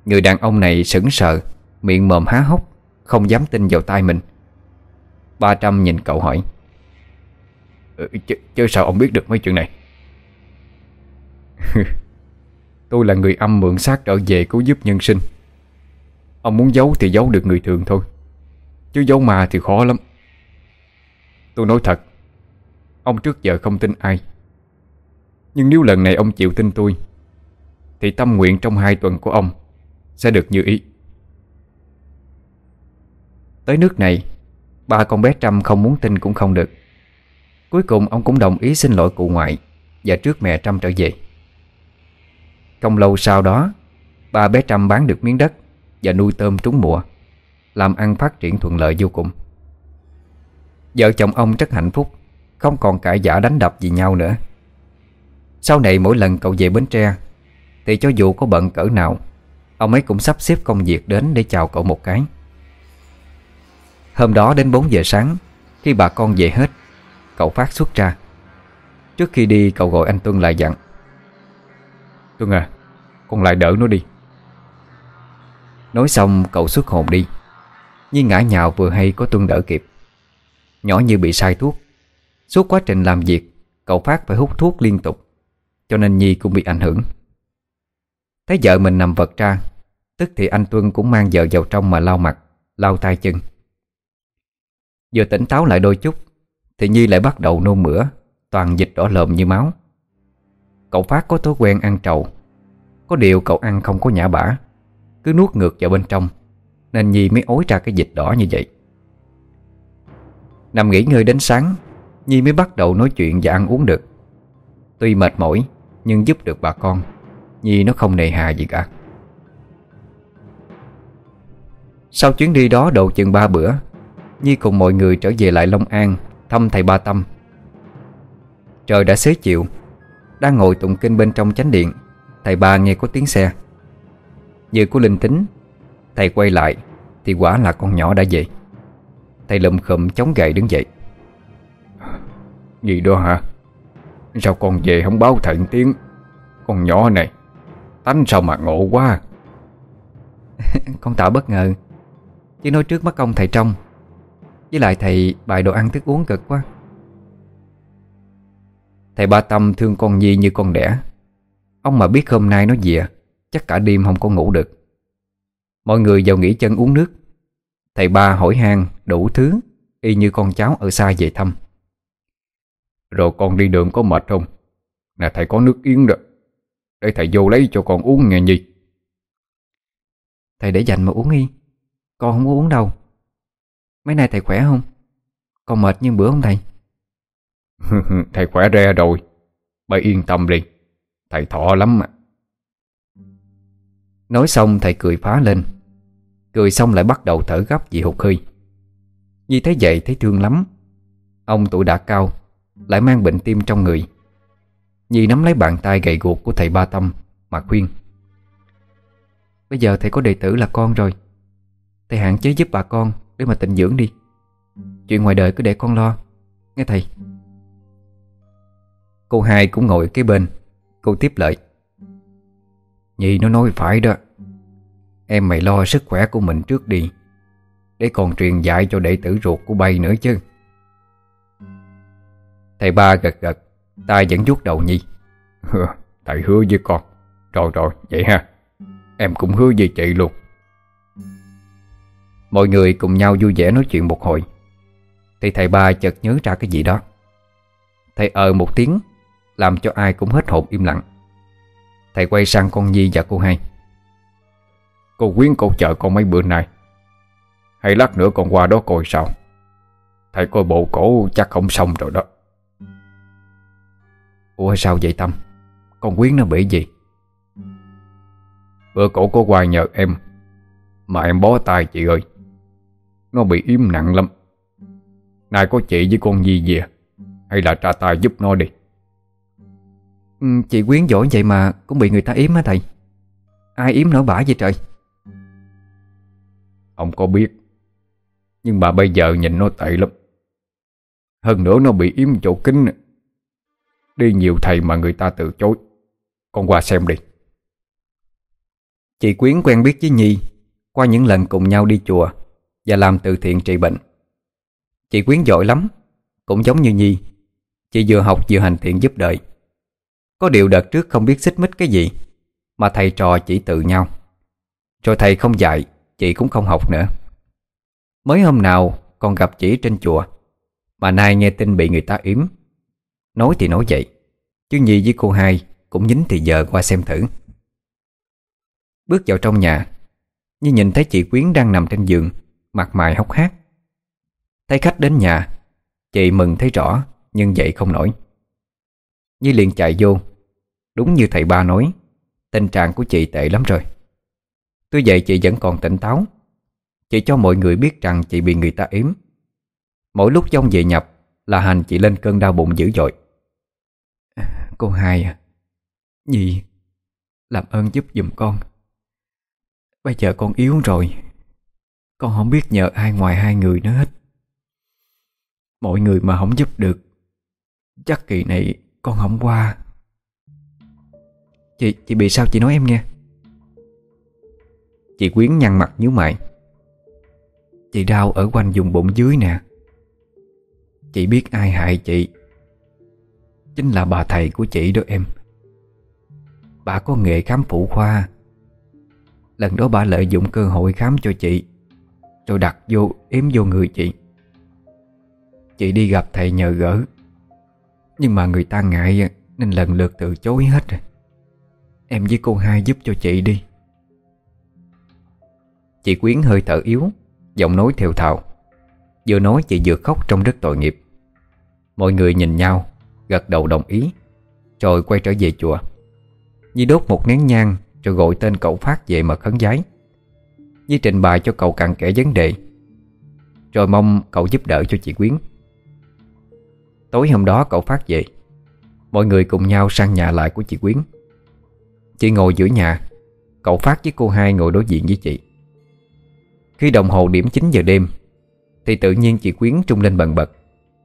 Người đàn ông này sững sờ, Miệng mồm há hốc, Không dám tin vào tai mình. Ba Trăm nhìn cậu hỏi ừ, chứ, chứ sao ông biết được mấy chuyện này? Tôi là người âm mượn xác trở về cứu giúp nhân sinh. Ông muốn giấu thì giấu được người thường thôi. Chứ giấu mà thì khó lắm. Tôi nói thật Ông trước giờ không tin ai. Nhưng nếu lần này ông chịu tin tôi Thì tâm nguyện trong hai tuần của ông Sẽ được như ý. Tới nước này Ba con bé Trâm không muốn tin cũng không được. Cuối cùng ông cũng đồng ý xin lỗi cụ ngoại Và trước mẹ Trâm trở về. Không lâu sau đó, Ba bé Trâm bán được miếng đất Và nuôi tôm trúng mùa, Làm ăn phát triển thuận lợi vô cùng. Vợ chồng ông rất hạnh phúc, Không còn cãi giả đánh đập gì nhau nữa. Sau này mỗi lần cậu về Bến Tre, Thì cho dù có bận cỡ nào, Ông ấy cũng sắp xếp công việc đến để chào cậu một cái. Hôm đó đến 4 giờ sáng, Khi bà con về hết Cậu phát xuất ra. Trước khi đi, cậu gọi anh Tuân lại dặn. Tuân à Con lại đỡ nó đi. Nói xong, cậu xuất hồn đi. Nhưng ngã nhào vừa hay, có Tuân đỡ kịp. Nhỏ như bị sai thuốc. Suốt quá trình làm việc, Cậu Phát phải hút thuốc liên tục. Cho nên Nhi cũng bị ảnh hưởng. Thấy vợ mình nằm vật ra, Tức thì anh Tuân cũng mang vợ vào trong mà lau mặt, Lau tay chân. Vừa tỉnh táo lại đôi chút thì Nhi lại bắt đầu nôn mửa, Toàn dịch đỏ lợm như máu. Cậu Phát có thói quen ăn trầu. Có điều cậu ăn không có nhã bả Cứ nuốt ngược vào bên trong, Nên Nhi mới ối ra cái dịch đỏ như vậy. Nằm nghỉ ngơi đến sáng, Nhi mới bắt đầu nói chuyện và ăn uống được. Tuy mệt mỏi, Nhưng giúp được bà con, Nhi nó không nề hà gì cả. Sau chuyến đi đó độ chừng ba bữa, Nhi cùng mọi người trở về lại Long An Thăm thầy Ba Tâm. Trời đã xế chiều. Đang ngồi tụng kinh bên trong chánh điện Thầy ba nghe có tiếng xe. Vừa có linh tính Thầy quay lại Thì quả là con nhỏ đã về. Thầy lụm khụm chống gậy đứng dậy. Gì đó hả? Sao con về không báo thận tiếng? Con nhỏ này Tánh sao mà ngộ quá. Con tạo bất ngờ. Chứ nói trước mắt ông thầy trong với lại thầy, bài đồ ăn thức uống cực quá. Thầy ba Tâm thương con Nhi như con đẻ. Ông mà biết hôm nay nó dịa Chắc cả đêm không có ngủ được. Mọi người vào nghỉ chân uống nước. Thầy ba hỏi han đủ thứ, Y như con cháu ở xa về thăm. Rồi con đi đường có mệt không? Nè, thầy có nước yến rồi Để thầy vô lấy cho con uống nghe Nhi. Thầy để dành mà uống đi. Con không có uống đâu. Mấy nay thầy khỏe không? Con mệt như bữa không thầy. Thầy khỏe re rồi. Bà yên tâm đi. Thầy thọ lắm mà. Nói xong thầy cười phá lên. Cười xong lại bắt đầu thở gấp vì hụt hơi. Nhi thấy vậy thấy thương lắm. Ông tuổi đã cao Lại mang bệnh tim trong người. Nhi nắm lấy bàn tay gầy guộc của thầy Ba Tâm Mà khuyên. Bây giờ thầy có đệ tử là con rồi. Thầy hạn chế giúp bà con để mà tịnh dưỡng đi. Chuyện ngoài đời cứ để con lo. Nghe thầy. Cô hai cũng ngồi kế bên. Cô tiếp lời. Nhi nó nói phải đó. Em mày lo sức khỏe của mình trước đi. Để còn truyền dạy cho đệ tử ruột của bay nữa chứ. Thầy ba gật gật, tay vẫn vuốt đầu Nhi. Thầy hứa với con. Rồi rồi vậy ha. Em cũng hứa với chị luôn. Mọi người cùng nhau vui vẻ nói chuyện một hồi. Thì thầy ba chợt nhớ ra cái gì đó. Thầy ờ một tiếng, Làm cho ai cũng hết hồn im lặng. Thầy quay sang con Nhi và cô hai. Cô Quyến, cô chợ con mấy bữa nay? Hay lát nữa con qua đó coi sao? Thầy coi bộ cổ chắc không xong rồi đó. Ủa, sao vậy Tâm? Con Quyến nó bị gì? Bữa cổ có qua nhờ em, Mà em bó tay chị ơi. Nó bị im nặng lắm. Nay có chị với con gì về Hay là trả tay giúp nó đi? Ừ, Chị Quyến giỏi vậy mà Cũng bị người ta yếm hả thầy. Ai yếm nổi bả vậy trời? Ông có biết Nhưng mà bây giờ nhìn nó tệ lắm. Hơn nữa nó bị yếm chỗ kính Đi nhiều thầy mà người ta từ chối. Con qua xem đi. Chị Quyến quen biết với Nhi Qua những lần cùng nhau đi chùa và làm từ thiện trị bệnh. Chị Quyến giỏi lắm, Cũng giống như Nhi. Chị vừa học vừa hành thiện giúp đời Có điều đợt trước không biết xích mích cái gì, Mà thầy trò chỉ tự nhau. Rồi thầy không dạy, Chị cũng không học nữa. Mới hôm nào còn gặp chị trên chùa, Mà nay nghe tin bị người ta yếm. Nói thì nói vậy, Chứ Nhi với cô hai Cũng nhín thì giờ qua xem thử. Bước vào trong nhà Như nhìn thấy chị Quyến đang nằm trên giường Mặt mày hốc hác. Thấy khách đến nhà, Chị mừng thấy rõ, Nhưng dậy không nổi. Như liền chạy vô. Đúng như thầy ba nói, Tình trạng của chị tệ lắm rồi. Tuy vậy chị vẫn còn tỉnh táo. Chị cho mọi người biết rằng chị bị người ta yếm. Mỗi lúc dông về nhập Là hành chị lên cơn đau bụng dữ dội. Cô hai à Dì Làm ơn giúp giùm con. Bây giờ con yếu rồi. Con không biết nhờ ai ngoài hai người nữa hết. Mọi người mà không giúp được Chắc kỳ này con không qua. Chị, chị bị sao chị nói em nghe? Chị Quyến nhăn mặt nhíu mày. Chị đau ở quanh vùng bụng dưới nè. Chị biết ai hại chị. Chính là bà thầy của chị đó em. Bà có nghề khám phụ khoa. Lần đó bà lợi dụng cơ hội khám cho chị. Rồi đặt vô, yếm vô người chị. Chị đi gặp thầy nhờ gỡ. Nhưng mà người ta ngại Nên lần lượt từ chối hết rồi. Em với cô hai giúp cho chị đi. Chị Quyến hơi thở yếu Giọng nói theo thào. Vừa nói chị vừa khóc trong rất tội nghiệp. Mọi người nhìn nhau Gật đầu đồng ý Rồi quay trở về chùa. Nhi đốt một nén nhang Rồi gọi tên cậu Phát về mà khấn giái với trình bày cho cậu cặn kẽ vấn đề. Rồi mong cậu giúp đỡ cho chị Quyến. Tối hôm đó cậu Phát về. Mọi người cùng nhau sang nhà lại của chị Quyến. Chị ngồi giữa nhà. Cậu Phát với cô hai ngồi đối diện với chị. Khi đồng hồ điểm 9 giờ đêm, Thì tự nhiên chị Quyến trung lên bần bật,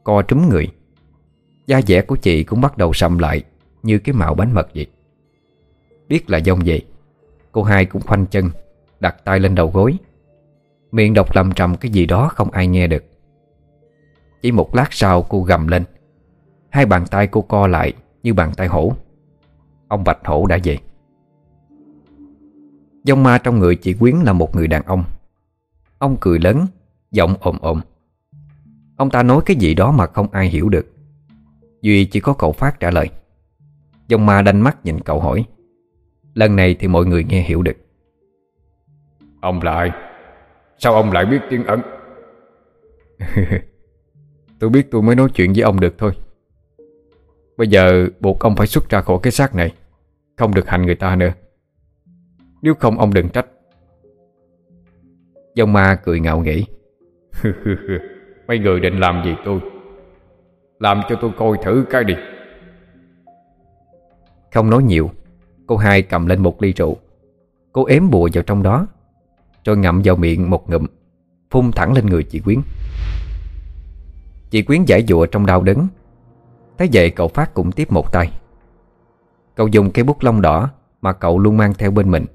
Co trúng người. Da dẻ của chị cũng bắt đầu sầm lại Như cái mạo bánh mật vậy. Biết là dông vậy Cô hai cũng khoanh chân. Đặt tay lên đầu gối. Miệng đọc lầm trầm cái gì đó không ai nghe được. Chỉ một lát sau cô gầm lên. Hai bàn tay cô co lại Như bàn tay hổ. Ông Bạch Hổ đã về. Dông ma trong người chị Quyến là một người đàn ông. Ông cười lớn, Giọng ồm ồm. Ông ta nói cái gì đó mà không ai hiểu được. Duy chỉ có cậu Phát trả lời. Dông ma đanh mắt nhìn cậu hỏi. Lần này thì mọi người nghe hiểu được. Ông là ai? Sao ông lại biết tiếng ấn? tôi biết tôi mới nói chuyện với ông được thôi. Bây giờ buộc ông phải xuất ra khỏi cái xác này. Không được hành người ta nữa. Nếu không ông đừng trách. Dông ma cười ngạo nghỉ Mấy người định làm gì tôi? Làm cho tôi coi thử cái đi. Không nói nhiều, Cô hai cầm lên một ly rượu. Cô ém bùa vào trong đó. Rồi ngậm vào miệng một ngụm, Phun thẳng lên người chị Quyến. Chị Quyến giải dụa trong đau đớn Thế vậy cậu Phát cũng tiếp một tay. Cậu dùng cây bút lông đỏ Mà cậu luôn mang theo bên mình,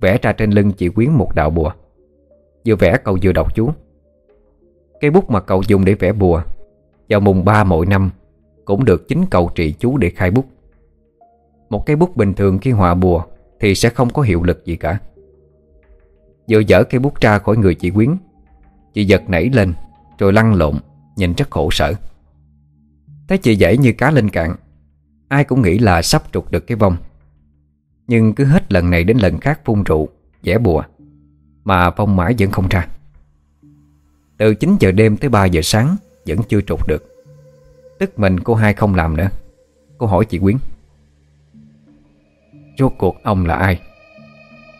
Vẽ ra trên lưng chị Quyến một đạo bùa. Vừa vẽ cậu vừa đọc chú. Cây bút mà cậu dùng để vẽ bùa Vào mùng 3 mỗi năm Cũng được chính cậu trị chú để khai bút. Một cây bút bình thường khi họa bùa Thì sẽ không có hiệu lực gì cả. Vừa dở cây bút ra khỏi người chị Quyến. Chị giật nảy lên, Rồi lăn lộn, Nhìn rất khổ sở. Thấy chị dãy như cá lên cạn, Ai cũng nghĩ là sắp trục được cái vong. Nhưng cứ hết lần này đến lần khác phun rượu vẽ bùa, Mà vong mãi vẫn không ra. Từ 9 giờ đêm tới 3 giờ sáng, Vẫn chưa trục được. Tức mình cô hai không làm nữa. Cô hỏi chị Quyến. Rốt cuộc ông là ai?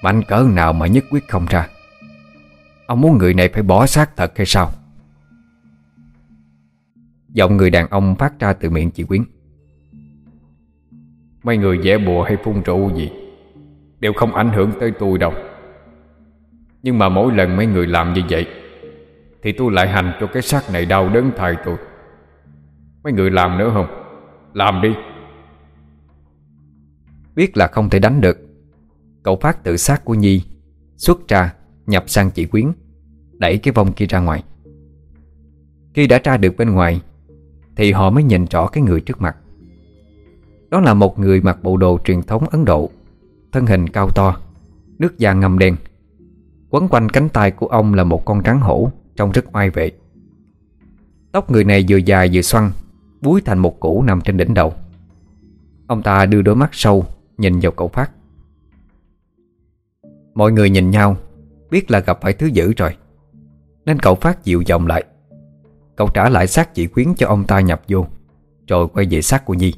Mạnh cỡ nào mà nhất quyết không ra? Ông muốn người này phải bỏ xác thật hay sao? Giọng người đàn ông phát ra từ miệng chị Quyến. Mấy người vẽ bùa hay phun rượu gì Đều không ảnh hưởng tới tôi đâu. Nhưng mà mỗi lần mấy người làm như vậy Thì tôi lại hành cho cái xác này đau đớn thay tôi. Mấy người làm nữa không? Làm đi. Biết là không thể đánh được. Cậu phát tự sát của Nhi, Xuất ra, nhập sang chị Quyến, Đẩy cái vong kia ra ngoài. Khi đã ra được bên ngoài, Thì họ mới nhìn rõ cái người trước mặt. Đó là một người mặc bộ đồ truyền thống Ấn Độ, Thân hình cao to, Nước da ngầm đen. Quấn quanh cánh tay của ông là một con rắn hổ, Trông rất oai vệ. Tóc người này vừa dài vừa xoăn, Búi thành một củ nằm trên đỉnh đầu. Ông ta đưa đôi mắt sâu Nhìn vào cậu Phát. Mọi người nhìn nhau Biết là gặp phải thứ dữ rồi. Nên cậu Phát dịu giọng lại. Cậu trả lại xác chị Quyến cho ông ta nhập vô Rồi quay về xác của Nhi.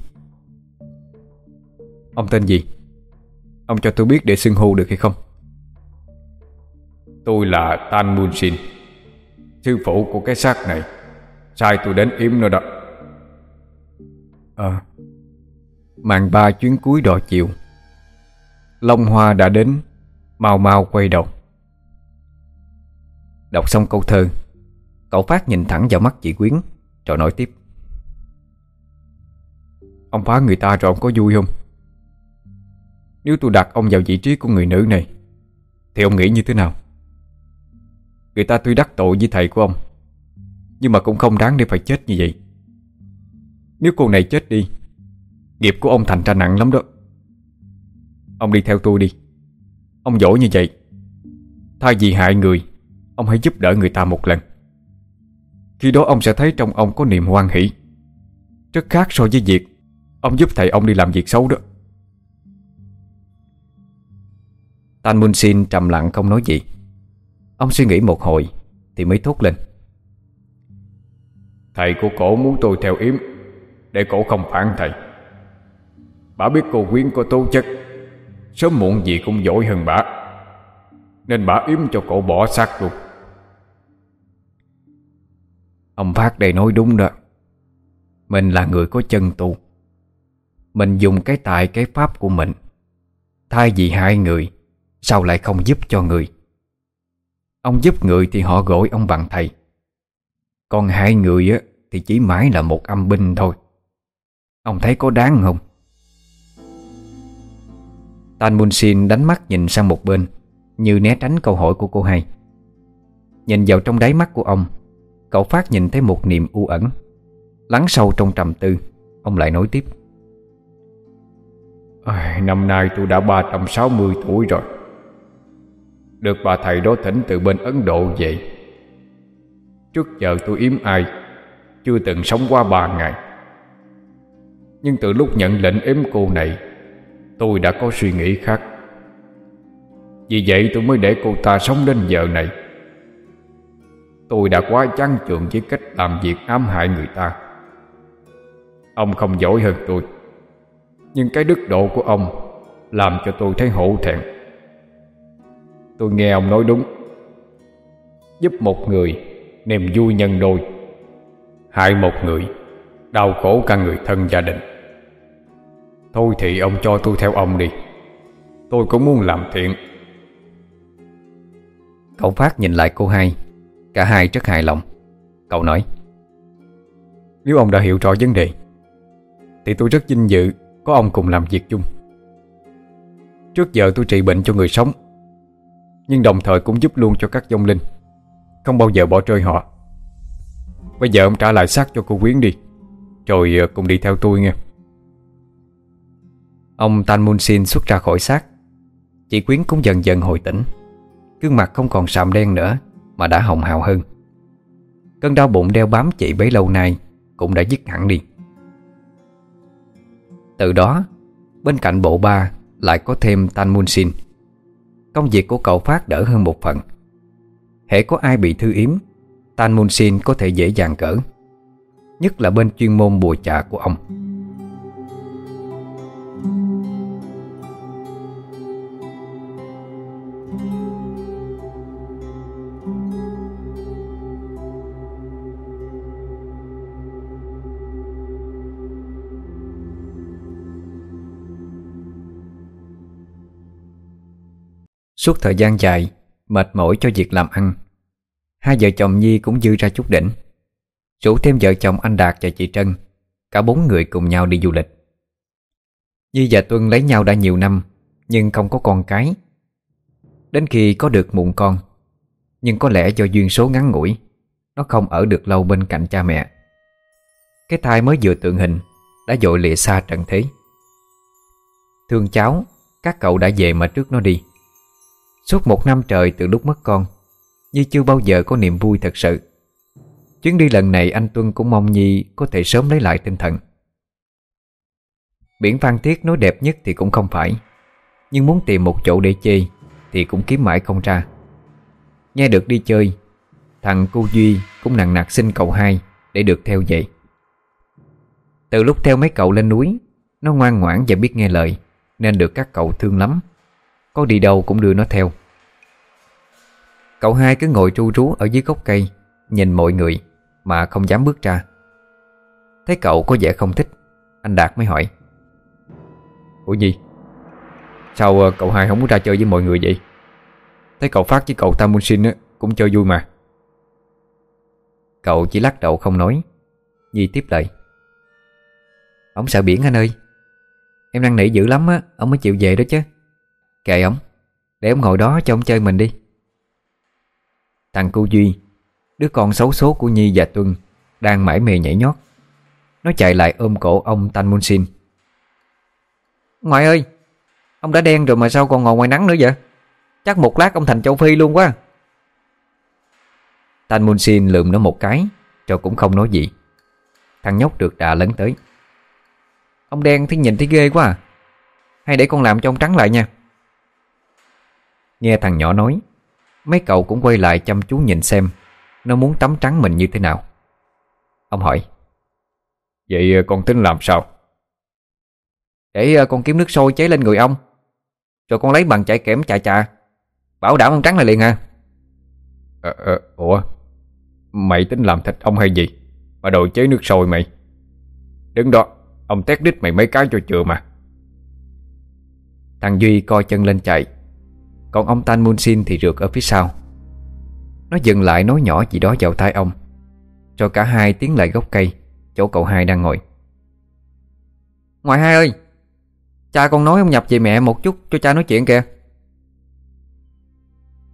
Ông tên gì? Ông cho tôi biết để xưng hô được hay không? Tôi là Tan Mun Sin Sư phụ của cái xác này. Sai tôi đến yếm nó đó. Ờ Màn ba chuyến cuối đò chiều. Long Hoa đã đến Mau mau quay đầu. Đọc xong câu thơ, Cậu Phát nhìn thẳng vào mắt chị Quyến, Rồi nói tiếp. Ông phá người ta rồi ông có vui không? Nếu tôi đặt ông vào vị trí của người nữ này, Thì ông nghĩ như thế nào? Người ta tuy đắc tội với thầy của ông, Nhưng mà cũng không đáng để phải chết như vậy. Nếu cô này chết đi, Nghiệp của ông thành ra nặng lắm đó. Ông đi theo tôi đi. Ông giỏi như vậy. Thay vì hại người, Ông hãy giúp đỡ người ta một lần. Khi đó ông sẽ thấy trong ông có niềm hoan hỷ. Rất khác so với việc Ông giúp thầy ông đi làm việc xấu đó. Tan Mun Sin trầm lặng không nói gì. Ông suy nghĩ một hồi Thì mới thốt lên. Thầy của cổ muốn tôi theo yếm, Để cổ không phản thầy. Bà biết cô Quyến có tố chất. Sớm muộn gì cũng giỏi hơn bà. Nên bà yếm cho cậu bỏ xác luôn. Ông Phát đây nói đúng đó. Mình là người có chân tu. Mình dùng cái tài, cái pháp của mình. Thay vì hai người, Sao lại không giúp cho người? Ông giúp người thì họ gọi ông bằng thầy. Còn hai người á, Thì chỉ mãi là một âm binh thôi. Ông thấy có đáng không? Tan Mun Sin đánh mắt nhìn sang một bên, Như né tránh câu hỏi của cô hai. Nhìn vào trong đáy mắt của ông, Cậu phát nhìn thấy một niềm u ẩn. Lắng sâu trong trầm tư, Ông lại nói tiếp. Năm nay tôi đã 360 tuổi rồi. Được bà thầy đó thỉnh từ bên Ấn Độ về. Trước giờ tôi yếm ai, Chưa từng sống qua ba ngày. Nhưng từ lúc nhận lệnh yếm cô này Tôi đã có suy nghĩ khác. Vì vậy tôi mới để cô ta sống đến giờ này. Tôi đã quá chán chường với cách làm việc ám hại người ta. Ông không giỏi hơn tôi. Nhưng cái đức độ của ông Làm cho tôi thấy hổ thẹn. Tôi nghe ông nói đúng. Giúp một người, Niềm vui nhân đôi. Hại một người, Đau khổ cả người thân gia đình. Thôi thì ông cho tôi theo ông đi. Tôi cũng muốn làm thiện. Cậu Phát nhìn lại cô hai. Cả hai rất hài lòng. Cậu nói Nếu ông đã hiểu rõ vấn đề Thì tôi rất vinh dự Có ông cùng làm việc chung. Trước giờ tôi trị bệnh cho người sống Nhưng đồng thời cũng giúp luôn cho các vong linh. Không bao giờ bỏ rơi họ. Bây giờ ông trả lại xác cho cô Quyến đi Rồi ờ, cùng đi theo tôi nghe Ông Tan Mun Sin xuất ra khỏi xác. Chị Quyến cũng dần dần hồi tỉnh. Gương mặt không còn sạm đen nữa, Mà đã hồng hào hơn. Cơn đau bụng đeo bám chị bấy lâu nay Cũng đã dứt hẳn đi. Từ đó, Bên cạnh bộ ba Lại có thêm Tan Mun Sin. Công việc của cậu Phát đỡ hơn một phần. Hễ có ai bị thư yếm, Tan Mun Sin có thể dễ dàng cỡ, Nhất là bên chuyên môn bùa trà của ông. Suốt thời gian dài, Mệt mỏi cho việc làm ăn. Hai vợ chồng Nhi cũng dư ra chút đỉnh. Rủ thêm vợ chồng anh Đạt và chị Trân, Cả bốn người cùng nhau đi du lịch. Nhi và Tuân lấy nhau đã nhiều năm, Nhưng không có con cái. Đến khi có được mụn con, Nhưng có lẽ do duyên số ngắn ngủi, Nó không ở được lâu bên cạnh cha mẹ. Cái thai mới vừa tượng hình, Đã dội lịa xa trần thế. Thương cháu, Các cậu đã về mà trước nó đi. Suốt một năm trời từ lúc mất con, Nhi chưa bao giờ có niềm vui thật sự. Chuyến đi lần này anh Tuân cũng mong Nhi có thể sớm lấy lại tinh thần. Biển Phan Thiết nói đẹp nhất thì cũng không phải, Nhưng muốn tìm một chỗ để chơi Thì cũng kiếm mãi không ra. Nghe được đi chơi, Thằng cô Duy cũng nặng nặc xin cậu hai Để được theo dậy. Từ lúc theo mấy cậu lên núi, Nó ngoan ngoãn và biết nghe lời, Nên được các cậu thương lắm. Có đi đâu cũng đưa nó theo. Cậu hai cứ ngồi tru rú ở dưới gốc cây, Nhìn mọi người Mà không dám bước ra. Thấy cậu có vẻ không thích, Anh Đạt mới hỏi. Ủa gì? Sao ờ, cậu hai không muốn ra chơi với mọi người vậy? Thấy cậu Phát với cậu Tam Môn Sinh Cũng chơi vui mà. Cậu chỉ lắc đầu không nói, Nhi tiếp lời. Ông sợ biển anh ơi. Em đang nỉ dữ lắm á, Ông mới chịu về đó chứ. Kệ ông Để ông ngồi đó cho ông chơi mình đi. Thằng cu Duy, Đứa con xấu số của Nhi và Tuân, Đang mải mê nhảy nhót. Nó chạy lại ôm cổ ông Tan Mun Sin. Ngoại ơi, Ông đã đen rồi mà sao còn ngồi ngoài nắng nữa vậy? Chắc một lát ông thành châu Phi luôn quá. Tan Mun Sin lượm nó một cái Rồi cũng không nói gì. Thằng nhóc được đà lấn tới. Ông đen thấy nhìn thấy ghê quá à. Hay để con làm cho ông trắng lại nha. Nghe thằng nhỏ nói Mấy cậu cũng quay lại chăm chú nhìn xem Nó muốn tắm trắng mình như thế nào. Ông hỏi Vậy ờ, con tính làm sao? Để ờ, con kiếm nước sôi cháy lên người ông Rồi con lấy bằng chải kẽm chà chà Bảo đảm ông trắng lại liền à. À, à, Ủa Mày tính làm thịt ông hay gì? Mà đồ chế nước sôi mày. Đứng đó Ông tét đít mày mấy cái cho chừa mà. Thằng Duy coi chân lên chạy còn ông Tan Mun Sin thì rượt ở phía sau. Nó dừng lại nói nhỏ gì đó vào tai ông. Rồi cả hai tiến lại gốc cây, Chỗ cậu hai đang ngồi. Ngoài hai ơi, Cha con nói ông nhập về mẹ một chút cho cha nói chuyện kìa.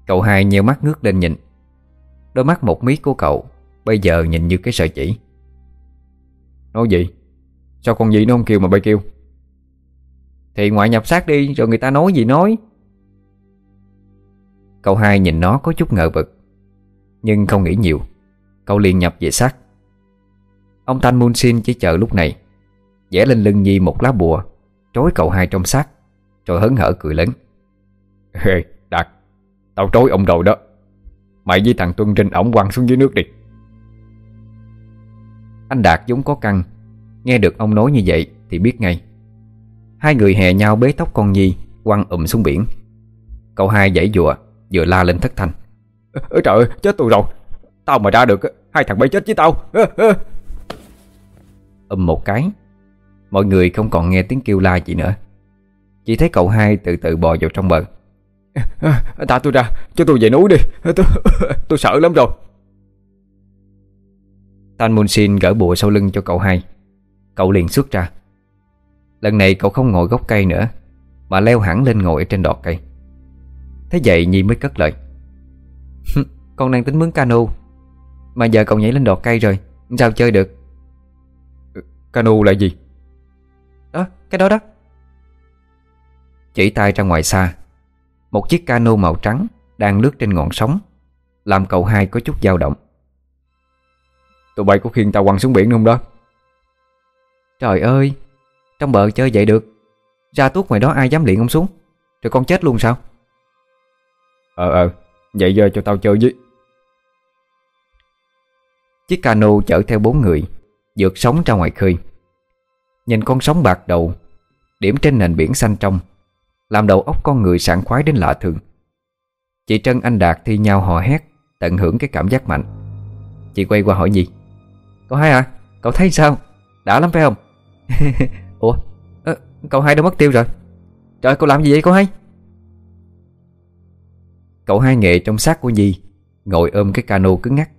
Cậu hai nheo mắt ngước lên nhìn. Đôi mắt một mí của cậu Bây giờ nhìn như cái sợi chỉ. Nói gì? Sao con gì nó không kêu mà bay kêu? Thì ngoại nhập xác đi, Rồi người ta nói gì nói. Cậu hai nhìn nó có chút ngờ vực. Nhưng không nghĩ nhiều. Cậu liền nhập về xác. Ông Thanh Moon Sin chỉ chờ lúc này, vẽ lên lưng Nhi một lá bùa Trối cậu hai trong xác, Rồi hớn hở cười lớn. Ê Đạt, Tao trối ông rồi đó. Mày với thằng Tuân Trinh ổng quăng xuống dưới nước đi. Anh Đạt vốn có căng Nghe được ông nói như vậy thì biết ngay. Hai người hè nhau bế tóc con Nhi, Quăng ụm xuống biển. Cậu hai dãy dùa Vừa la lên thất thanh. Ơ trời ơi chết tôi rồi. Tao mà ra được Hai thằng bay chết với tao. Ừm một cái Mọi người không còn nghe tiếng kêu la gì nữa. Chỉ thấy cậu hai từ từ bò vào trong bờ. Ta tôi ra Cho tôi về núi đi. Tôi, tôi sợ lắm rồi. Tan Mun Sin gỡ bùa sau lưng cho cậu hai. Cậu liền xuất ra. Lần này cậu không ngồi gốc cây nữa Mà leo hẳn lên ngồi trên đọt cây Thế vậy Nhi mới cất lời. Con đang tính mướn cano. Mà giờ cậu nhảy lên đọt cây rồi Sao chơi được? Cano là gì? Đó cái đó đó. Chỉ tay ra ngoài xa Một chiếc cano màu trắng Đang lướt trên ngọn sóng Làm cậu hai có chút dao động. Tụi bay có khiêng tao quăng xuống biển không đó? Trời ơi Trong bờ chơi vậy được. Ra tuốt ngoài đó ai dám liện ông xuống Rồi con chết luôn sao Ờ ờ Vậy giờ cho tao chơi với. Chiếc cano chở theo bốn người vượt sóng ra ngoài khơi. Nhìn con sóng bạc đầu Điểm trên nền biển xanh trong Làm đầu óc con người sảng khoái đến lạ thường. Chị Trân anh Đạt thi nhau hò hét Tận hưởng cái cảm giác mạnh. Chị quay qua hỏi gì Cậu hai à Cậu thấy sao? Đã lắm phải không? Ủa à, Cậu hai đâu mất tiêu rồi. Trời cậu làm gì vậy cậu hai? Cậu hai nghệ trong xác của Nhi Ngồi ôm cái cano cứng ngắc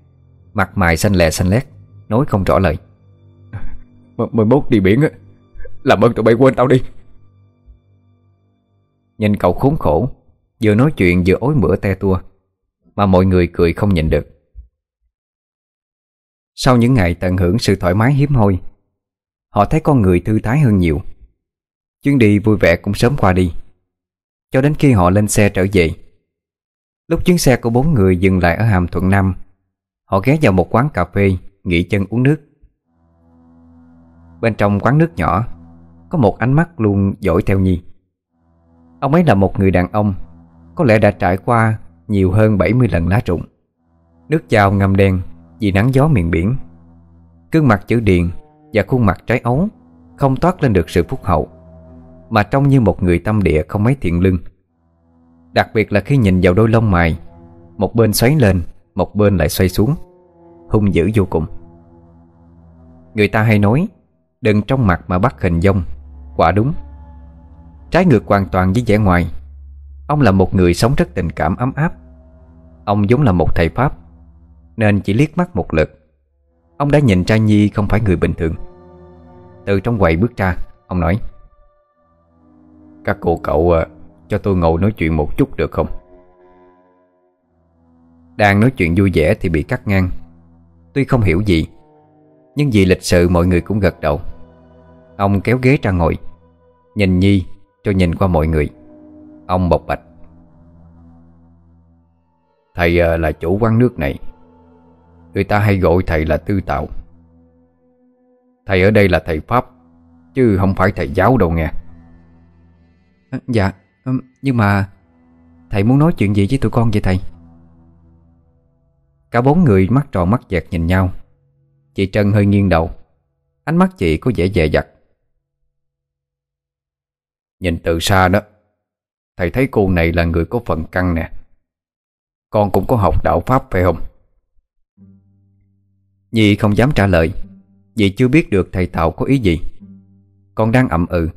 Mặt mày xanh lè xanh lét Nói không rõ lời. Mười mốt đi biển á. Làm ơn tụi bay quên tao đi. Nhìn cậu khốn khổ Vừa nói chuyện vừa ối mửa te tua Mà mọi người cười không nhịn được. Sau những ngày tận hưởng sự thoải mái hiếm hoi Họ thấy con người thư thái hơn nhiều. Chuyến đi vui vẻ cũng sớm qua đi. Cho đến khi họ lên xe trở về Lúc chuyến xe của bốn người dừng lại ở Hàm Thuận Nam, Họ ghé vào một quán cà phê, Nghỉ chân uống nước. Bên trong quán nước nhỏ, Có một ánh mắt luôn dõi theo Nhi. Ông ấy là một người đàn ông, Có lẽ đã trải qua Nhiều hơn 70 lần lá rụng. Nước chào ngầm đen Vì nắng gió miền biển. Cương mặt chữ điền Và khuôn mặt trái ấu Không toát lên được sự phúc hậu, Mà trông như một người tâm địa không mấy thiện lương. Đặc biệt là khi nhìn vào đôi lông mày. Một bên xoáy lên, Một bên lại xoay xuống. Hung dữ vô cùng. Người ta hay nói, Đừng trong mặt mà bắt hình dông Quả đúng. Trái ngược hoàn toàn với vẻ ngoài, Ông là một người sống rất tình cảm ấm áp. Ông giống là một thầy Pháp, Nên chỉ liếc mắt một lượt. Ông đã nhìn ra Nhi không phải người bình thường. Từ trong quầy bước ra, Ông nói, Các cô cậu ờ, cho tôi ngồi nói chuyện một chút được không? Đang nói chuyện vui vẻ thì bị cắt ngang. Tuy không hiểu gì, Nhưng vì lịch sự mọi người cũng gật đầu. Ông kéo ghế ra ngồi, Nhìn Nhi cho nhìn qua mọi người. Ông bộc bạch. Thầy à, là chủ quán nước này. Người ta hay gọi thầy là tư tạo. Thầy ở đây là thầy Pháp, Chứ không phải thầy giáo đâu nghe. Dạ. Nhưng mà Thầy muốn nói chuyện gì với tụi con vậy thầy? Cả bốn người mắt tròn mắt dẹt nhìn nhau. Chị Trân hơi nghiêng đầu. Ánh mắt chị có vẻ dè dặt. Nhìn từ xa đó, Thầy thấy cô này là người có phần căng nè. Con cũng có học đạo Pháp phải không? Nhi không dám trả lời, Vì chưa biết được thầy Tạo có ý gì. Con đang ậm ừ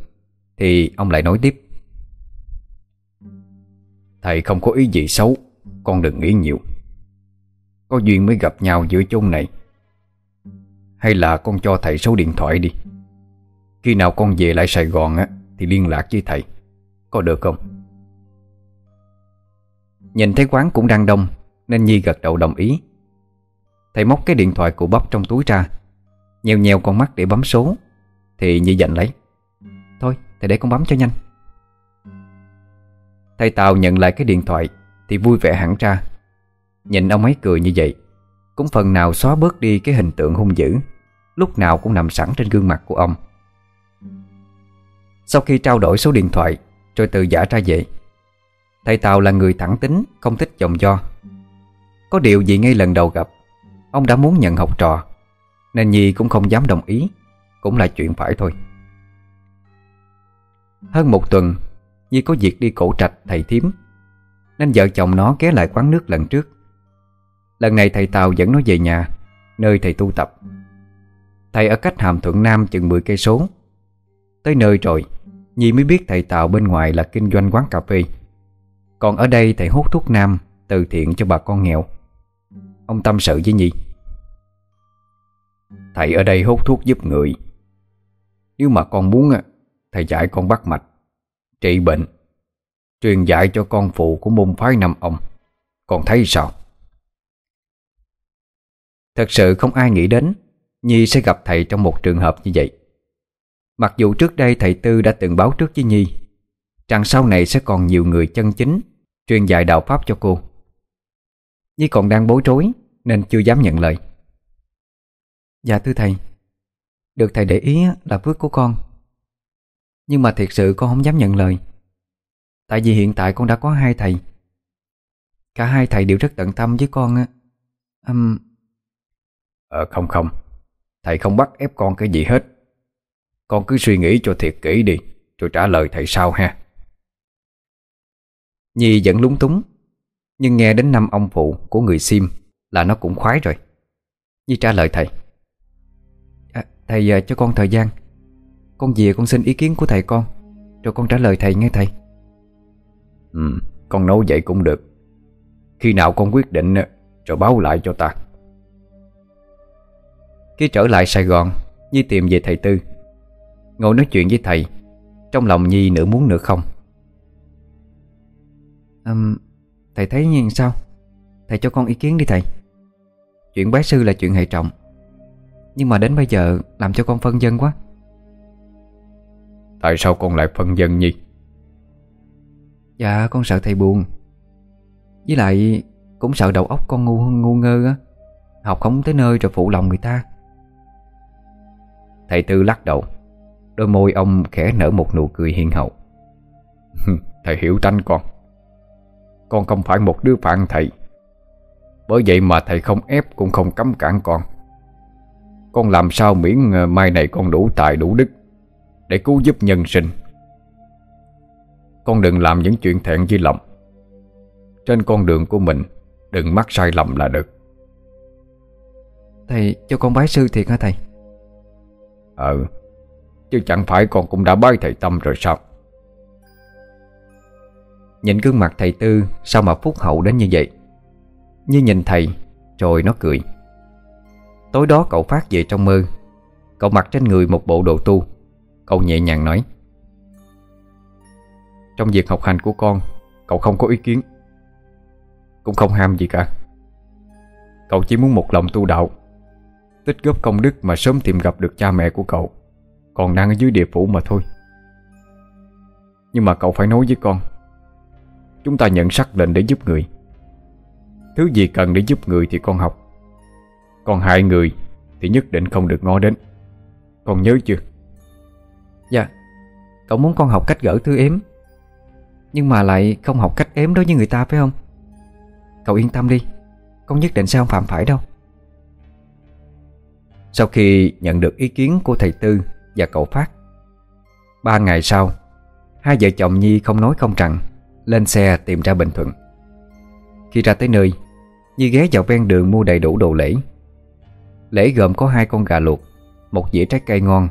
Thì ông lại nói tiếp. Thầy không có ý gì xấu, Con đừng nghĩ nhiều. Có duyên mới gặp nhau giữa chốn này. Hay là con cho thầy số điện thoại đi. Khi nào con về lại Sài Gòn á, Thì liên lạc với thầy. Có được không? Nhìn thấy quán cũng đang đông, Nên Nhi gật đầu đồng ý. Thầy móc cái điện thoại của bắp trong túi ra, Nheo nheo con mắt để bấm số. Thì Nhi giành lấy. Thôi, thầy để con bấm cho nhanh. Thầy Tào nhận lại cái điện thoại Thì vui vẻ hẳn ra. Nhìn ông ấy cười như vậy, Cũng phần nào xóa bớt đi cái hình tượng hung dữ, Lúc nào cũng nằm sẵn trên gương mặt của ông. Sau khi trao đổi số điện thoại, Rồi từ giả ra về Thầy Tào là người thẳng tính, Không thích dòng do. Có điều gì ngay lần đầu gặp, Ông đã muốn nhận học trò, Nên Nhi cũng không dám đồng ý, Cũng là chuyện phải thôi. Hơn một tuần như có việc đi cổ trạch, thầy thím. Nên vợ chồng nó ghé lại quán nước lần trước. Lần này thầy Tàu dẫn nó về nhà, Nơi thầy tu tập. Thầy ở cách Hàm Thuận Nam chừng 10 cây số. Tới nơi rồi, Nhi mới biết thầy Tàu bên ngoài là kinh doanh quán cà phê. Còn ở đây thầy hút thuốc nam, Từ thiện cho bà con nghèo. Ông tâm sự với Nhi. Thầy ở đây hút thuốc giúp người. Nếu mà con muốn Thầy dạy con bắt mạch. Trị bệnh, Truyền dạy cho con phụ của môn phái năm ông. Còn thấy sao? Thật sự không ai nghĩ đến, Nhi sẽ gặp thầy trong một trường hợp như vậy. Mặc dù trước đây thầy Tư đã từng báo trước với Nhi, Rằng sau này sẽ còn nhiều người chân chính Truyền dạy đạo Pháp cho cô. Nhi còn đang bối rối, Nên chưa dám nhận lời. Dạ thưa thầy, Được thầy để ý là phước của con. Nhưng mà thiệt sự con không dám nhận lời. Tại vì hiện tại con đã có hai thầy. Cả hai thầy đều rất tận tâm với con á. Um... Ờ không không. Thầy không bắt ép con cái gì hết. Con cứ suy nghĩ cho thiệt kỹ đi Rồi trả lời thầy sau ha. Nhi vẫn lúng túng Nhưng nghe đến năm ông phụ của người Sim Là nó cũng khoái rồi. Nhi trả lời thầy. À, Thầy à, cho con thời gian Con về con xin ý kiến của thầy con. Rồi con trả lời thầy nghe thầy. Ừ, con nấu vậy cũng được. Khi nào con quyết định Rồi báo lại cho ta. Khi trở lại Sài Gòn Nhi tìm về thầy Tư. Ngồi nói chuyện với thầy Trong lòng Nhi nửa muốn nửa không. Um, Thầy thấy như sao? Thầy cho con ý kiến đi thầy. Chuyện bái sư là chuyện hệ trọng. Nhưng mà đến bây giờ làm cho con phân dân quá Tại sao con lại phân dân Nhi Dạ con sợ thầy buồn. Với lại cũng sợ đầu óc con ngu ngu ngơ á. Học không tới nơi rồi phụ lòng người ta. Thầy Tư lắc đầu. Đôi môi ông khẽ nở một nụ cười hiền hậu. Thầy hiểu tánh con. Con không phải một đứa phản thầy. Bởi vậy mà thầy không ép cũng không cấm cản con. Con làm sao miễn ờ, mai này con đủ tài đủ đức Để cứu giúp nhân sinh. Con đừng làm những chuyện thẹn với lòng. Trên con đường của mình Đừng mắc sai lầm là được. Thầy cho con bái sư thiệt hả thầy? Ừ Chứ chẳng phải con cũng đã bái thầy Tâm rồi sao? Nhìn gương mặt thầy Tư Sao mà phúc hậu đến như vậy? Như nhìn thầy Rồi nó cười. Tối đó cậu phát về trong mơ. Cậu mặc trên người một bộ đồ tu Cậu nhẹ nhàng nói, Trong việc học hành của con, Cậu không có ý kiến, Cũng không ham gì cả. Cậu chỉ muốn một lòng tu đạo, Tích góp công đức mà sớm tìm gặp được cha mẹ của cậu, Còn đang ở dưới địa phủ mà thôi. Nhưng mà cậu phải nói với con, Chúng ta nhận sắc lệnh để giúp người. Thứ gì cần để giúp người thì con học. Còn hại người Thì nhất định không được ngó đến. Con nhớ chưa? Dạ Cậu muốn con học cách gỡ thứ ếm, Nhưng mà lại không học cách ếm đối với người ta, phải không? Cậu yên tâm đi, Con nhất định sẽ không phạm phải đâu. Sau khi nhận được ý kiến của thầy Tư và cậu Phát, Ba ngày sau, Hai vợ chồng Nhi không nói không rằng Lên xe tìm ra Bình Thuận. Khi ra tới nơi, Nhi ghé vào ven đường mua đầy đủ đồ lễ. Lễ gồm có hai con gà luộc, Một dĩa trái cây ngon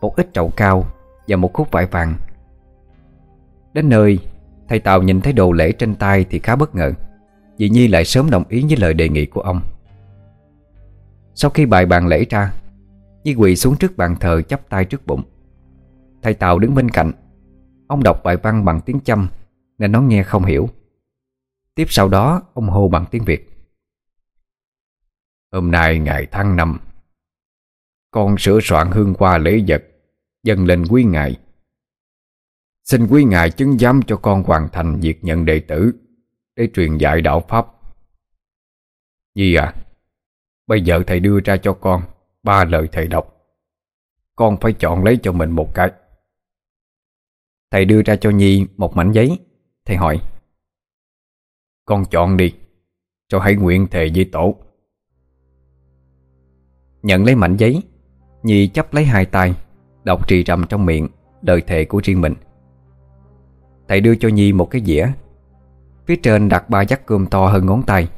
một ít trậu cao Và một khúc vải vàng. Đến nơi, Thầy Tào nhìn thấy đồ lễ trên tay thì khá bất ngờ, Vì Nhi lại sớm đồng ý với lời đề nghị của ông. Sau khi bài bàn lễ ra, Nhi quỳ xuống trước bàn thờ chắp tay trước bụng. Thầy Tào đứng bên cạnh, Ông đọc bài văn bằng tiếng chăm Nên nó nghe không hiểu. Tiếp sau đó, ông hô bằng tiếng Việt. Hôm nay ngày tháng năm con sửa soạn hương hoa lễ vật, Dâng lên quý ngài. Xin quý ngài chứng giám cho con hoàn thành việc nhận đệ tử Để truyền dạy đạo Pháp. Nhi à? Bây giờ thầy đưa ra cho con Ba lời thầy đọc. Con phải chọn lấy cho mình một cái. Thầy đưa ra cho Nhi một mảnh giấy. Thầy hỏi, Con chọn đi Rồi hãy nguyện thề với tổ. Nhận lấy mảnh giấy Nhi chấp lấy hai tay Đọc trì rầm trong miệng, Lời thề của riêng mình. Thầy đưa cho Nhi một cái dĩa. Phía trên đặt ba dắt cơm to hơn ngón tay,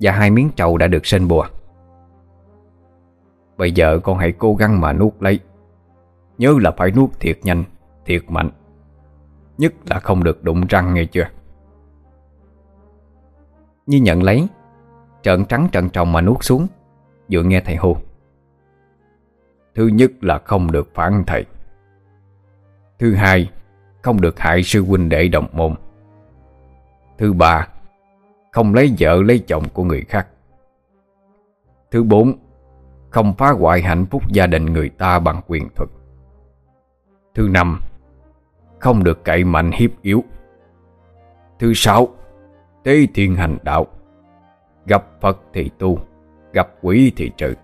Và hai miếng trầu đã được sên bùa. Bây giờ con hãy cố gắng mà nuốt lấy. Nhớ là phải nuốt thiệt nhanh, Thiệt mạnh, Nhất là không được đụng răng nghe chưa? Nhi nhận lấy, Trợn trắng trợn tròng mà nuốt xuống, Vừa nghe thầy hô. Thứ nhất là không được phản thầy. Thứ hai, Không được hại sư huynh đệ đồng môn. Thứ ba, Không lấy vợ lấy chồng của người khác. Thứ bốn, Không phá hoại hạnh phúc gia đình người ta bằng quyền thuật. Thứ năm, Không được cậy mạnh hiếp yếu. Thứ sáu, Tế thiên hành đạo. Gặp Phật thì tu, Gặp quỷ thì trừ.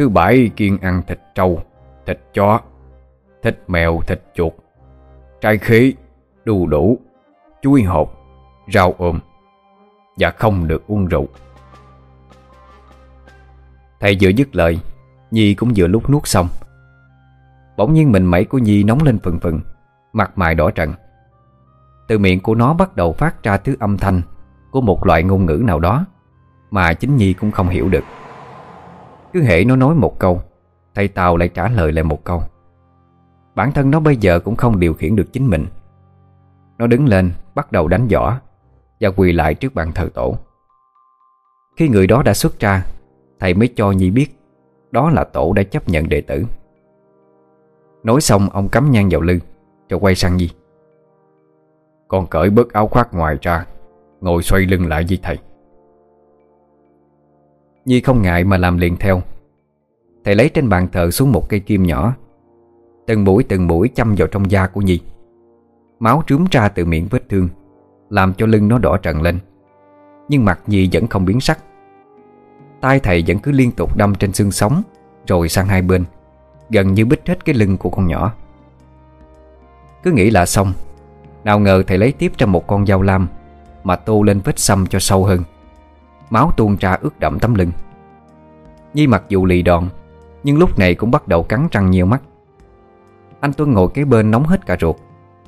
Thứ bảy kiên ăn thịt trâu Thịt chó Thịt mèo, thịt chuột trái khí, đu đủ Chuối hột, rau ôm Và không được uống rượu. Thầy vừa dứt lời Nhi cũng vừa lúc nuốt xong. Bỗng nhiên mình mẩy của Nhi nóng lên phần phần, Mặt mày đỏ trận Từ miệng của nó bắt đầu phát ra thứ âm thanh Của một loại ngôn ngữ nào đó Mà chính Nhi cũng không hiểu được. Cứ hệ nó nói một câu Thầy Tào lại trả lời lại một câu. Bản thân nó bây giờ cũng không điều khiển được chính mình. Nó đứng lên Bắt đầu đánh võ, Và quỳ lại trước bàn thờ tổ. Khi người đó đã xuất ra Thầy mới cho Nhi biết Đó là tổ đã chấp nhận đệ tử. Nói xong ông cắm nhang vào lưng Rồi quay sang Nhi. Con cởi bớt áo khoác ngoài ra Ngồi xoay lưng lại với thầy. Nhi không ngại mà làm liền theo. Thầy lấy trên bàn thờ xuống một cây kim nhỏ. Từng mũi từng mũi châm vào trong da của Nhi. Máu trướm ra từ miệng vết thương, Làm cho lưng nó đỏ trần lên. Nhưng mặt Nhi vẫn không biến sắc. Tay thầy vẫn cứ liên tục đâm trên xương sống, Rồi sang hai bên, Gần như bích hết cái lưng của con nhỏ. Cứ nghĩ là xong, Nào ngờ thầy lấy tiếp ra một con dao lam Mà tô lên vết xăm cho sâu hơn. Máu tuôn ra ướt đậm tấm lưng. Nhi mặc dù lì đòn, Nhưng lúc này cũng bắt đầu cắn răng nhiều mắt. Anh Tuân ngồi kế bên nóng hết cả ruột,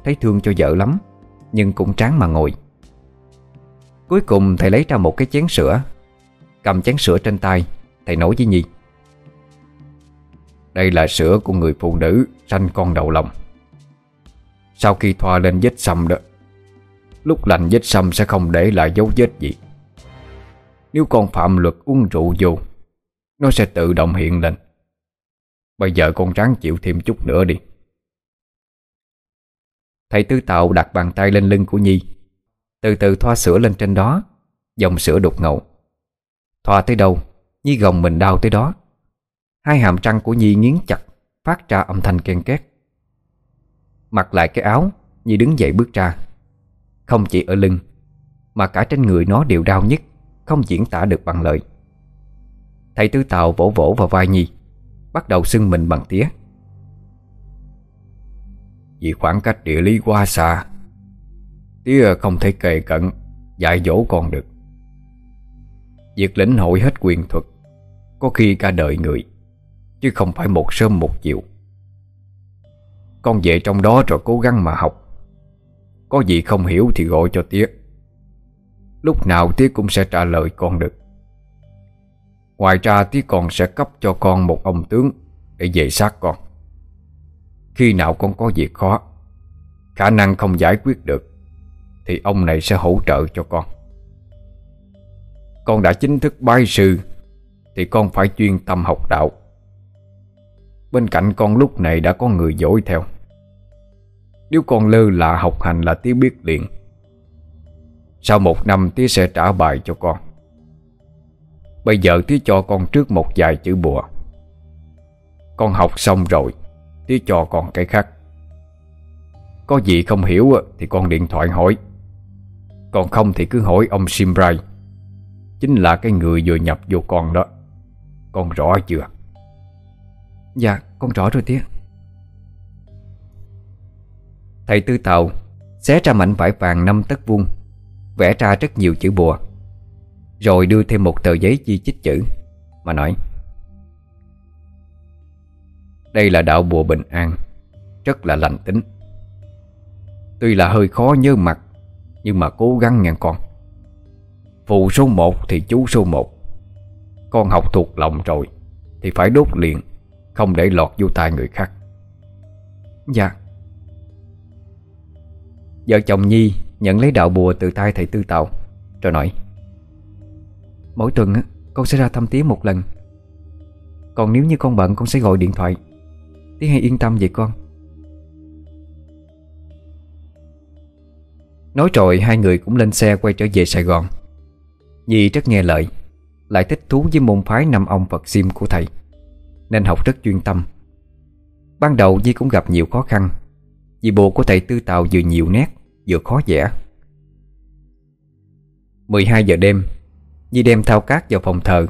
Thấy thương cho vợ lắm, Nhưng cũng tráng mà ngồi. Cuối cùng thầy lấy ra một cái chén sữa, Cầm chén sữa trên tay, Thầy nói với Nhi. Đây là sữa của người phụ nữ Sanh con đầu lòng. Sau khi thoa lên vết xăm đó, Lúc lành vết xăm sẽ không để lại dấu vết gì. Nếu con phạm luật uống rượu vô, Nó sẽ tự động hiện lên. Bây giờ con ráng chịu thêm chút nữa đi. Thầy Tư Tạo đặt bàn tay lên lưng của Nhi. Từ từ thoa sữa lên trên đó, Dòng sữa đục ngầu. Thoa tới đâu, Nhi gồng mình đau tới đó. Hai hàm răng của Nhi nghiến chặt, Phát ra âm thanh ken két. Mặc lại cái áo, Nhi đứng dậy bước ra. Không chỉ ở lưng, Mà cả trên người nó đều đau nhất. Không diễn tả được bằng lời. Thầy Tư Tạo vỗ vỗ vào vai Nhi, Bắt đầu xưng mình bằng tía. Vì khoảng cách địa lý quá xa, Tía không thể kề cận, Dạy dỗ con được. Việc lĩnh hội hết quyền thuật, Có khi cả đời người, Chứ không phải một sớm một chiều. Con về trong đó rồi cố gắng mà học. Có gì không hiểu thì gọi cho tía. Lúc nào tía cũng sẽ trả lời con được. Ngoài ra tía còn sẽ cấp cho con một ông tướng Để về sát con. Khi nào con có việc khó, Khả năng không giải quyết được, Thì ông này sẽ hỗ trợ cho con. Con đã chính thức bái sư, Thì con phải chuyên tâm học đạo. Bên cạnh con lúc này đã có người dõi theo. Nếu con lơ là học hành là tía biết liền sau một năm tía sẽ trả bài cho con. Bây giờ tía cho con trước một vài chữ bùa. Con học xong rồi Tía cho con cái khác. Có gì không hiểu thì con điện thoại hỏi. Còn không thì cứ hỏi ông Simrai. Chính là cái người vừa nhập vô con đó. Con rõ chưa? Dạ con rõ rồi tía Thầy Tư Tàu Xé ra mảnh vải vàng năm tấc vuông Vẽ ra rất nhiều chữ bùa. Rồi đưa thêm một tờ giấy chi chích chữ, Mà nói, Đây là đạo bùa bình an, Rất là lành tính. Tuy là hơi khó nhớ mặt, Nhưng mà cố gắng ngàn con. Phụ số 1 thì chú số 1 Con học thuộc lòng rồi, Thì phải đốt liền, Không để lọt vô tai người khác. Dạ. Vợ chồng Nhi nhận lấy đạo bùa từ tay thầy Tư Tạo Rồi nói, Mỗi tuần con sẽ ra thăm tía một lần. Còn nếu như con bận, con sẽ gọi điện thoại. Tía hãy yên tâm về con. Nói rồi, hai người cũng lên xe quay trở về Sài Gòn. Nhi rất nghe lời, Lại thích thú với môn phái năm ông Phật Sim của thầy, Nên học rất chuyên tâm. Ban đầu Nhi cũng gặp nhiều khó khăn, Vì bộ của thầy Tư Tạo vừa nhiều nét Vừa khó vẽ 12 giờ đêm, Nhi đem thao cát vào phòng thờ,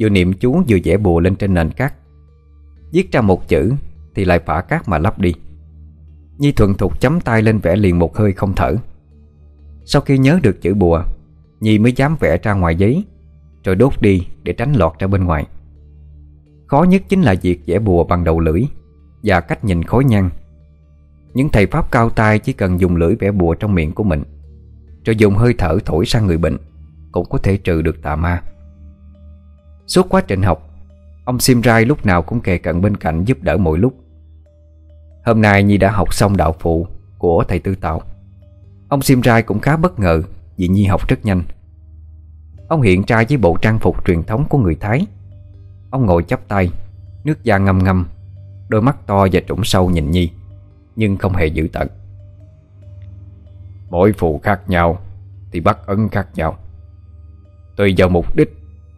Vừa niệm chú vừa vẽ bùa lên trên nền cát. Viết ra một chữ Thì lại phả cát mà lắp đi. Nhi thuần thục chấm tay lên vẽ liền một hơi không thở. Sau khi nhớ được chữ bùa, Nhi mới dám vẽ ra ngoài giấy, Rồi đốt đi để tránh lọt ra bên ngoài. Khó nhất chính là việc vẽ bùa bằng đầu lưỡi Và cách nhìn khối nhăn những thầy pháp cao tay chỉ cần dùng lưỡi vẽ bùa trong miệng của mình Rồi dùng hơi thở thổi sang người bệnh, Cũng có thể trừ được tà ma. Suốt quá trình học, Ông Simrai lúc nào cũng kề cận bên cạnh giúp đỡ mỗi lúc. Hôm nay Nhi đã học xong đạo phụ Của thầy Tư Tạo Ông Simrai cũng khá bất ngờ Vì Nhi học rất nhanh. Ông hiện ra với bộ trang phục truyền thống của người Thái. Ông ngồi chắp tay, Nước da ngâm ngâm, Đôi mắt to và trũng sâu nhìn Nhi. Nhưng không hề dữ tận Mỗi phù khác nhau Thì bắt ấn khác nhau. Tùy vào mục đích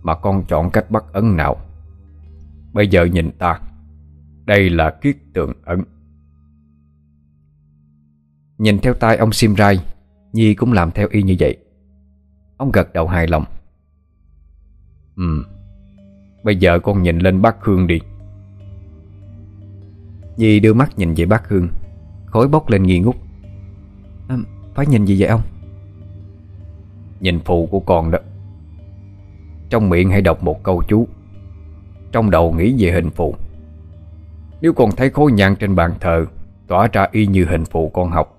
Mà con chọn cách bắt ấn nào. Bây giờ nhìn ta, Đây là kiết tượng ấn. Nhìn theo tay ông Sim Rai Nhi cũng làm theo y như vậy. Ông gật đầu hài lòng. Ừ Bây giờ con nhìn lên bác hương đi. Nhi đưa mắt nhìn về bác hương. Khói bốc lên nghi ngút. À, Phải nhìn gì vậy ông? Nhìn phụ của con đó. Trong miệng hãy đọc một câu chú. Trong đầu nghĩ về hình phụ Nếu con thấy khối nhang trên bàn thờ Tỏa ra y như hình phụ con học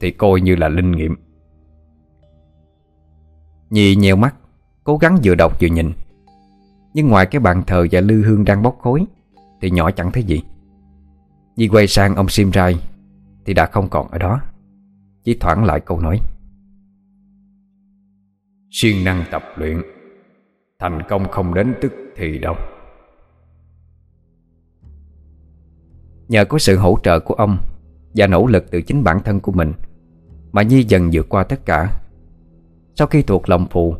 Thì coi như là linh nghiệm. Nhi nheo mắt Cố gắng vừa đọc vừa nhìn. Nhưng ngoài cái bàn thờ và lư hương đang bốc khối Thì nhỏ chẳng thấy gì. Nhi quay sang ông Sim Rai thì đã không còn ở đó. Chỉ thoảng lại câu nói, siêng năng tập luyện, Thành công không đến tức thì đâu. Nhờ có sự hỗ trợ của ông Và nỗ lực từ chính bản thân của mình Mà Nhi dần vượt qua tất cả. Sau khi thuộc lòng phù,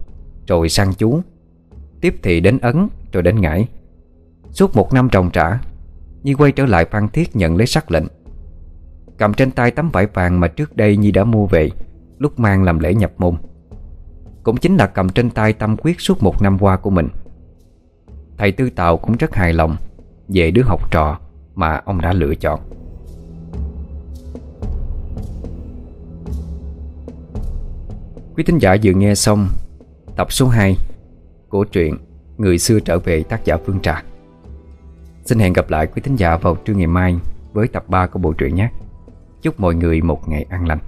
Rồi sang chú, Tiếp thì đến Ấn, rồi đến Ngãi Suốt một năm trồng trả Nhi quay trở lại Phan Thiết nhận lấy sắc lệnh. Cầm trên tay tấm vải vàng mà trước đây Nhi đã mua về, Lúc mang làm lễ nhập môn. Cũng chính là cầm trên tay tâm quyết suốt một năm qua của mình. Thầy Tư Tào cũng rất hài lòng Về đứa học trò mà ông đã lựa chọn. Quý thính giả vừa nghe xong Tập số 2 Của truyện Người xưa trở về tác giả Phương Trà. Xin hẹn gặp lại quý thính giả vào trưa ngày mai Với tập 3 của bộ truyện nhé. Chúc mọi người một ngày an lành.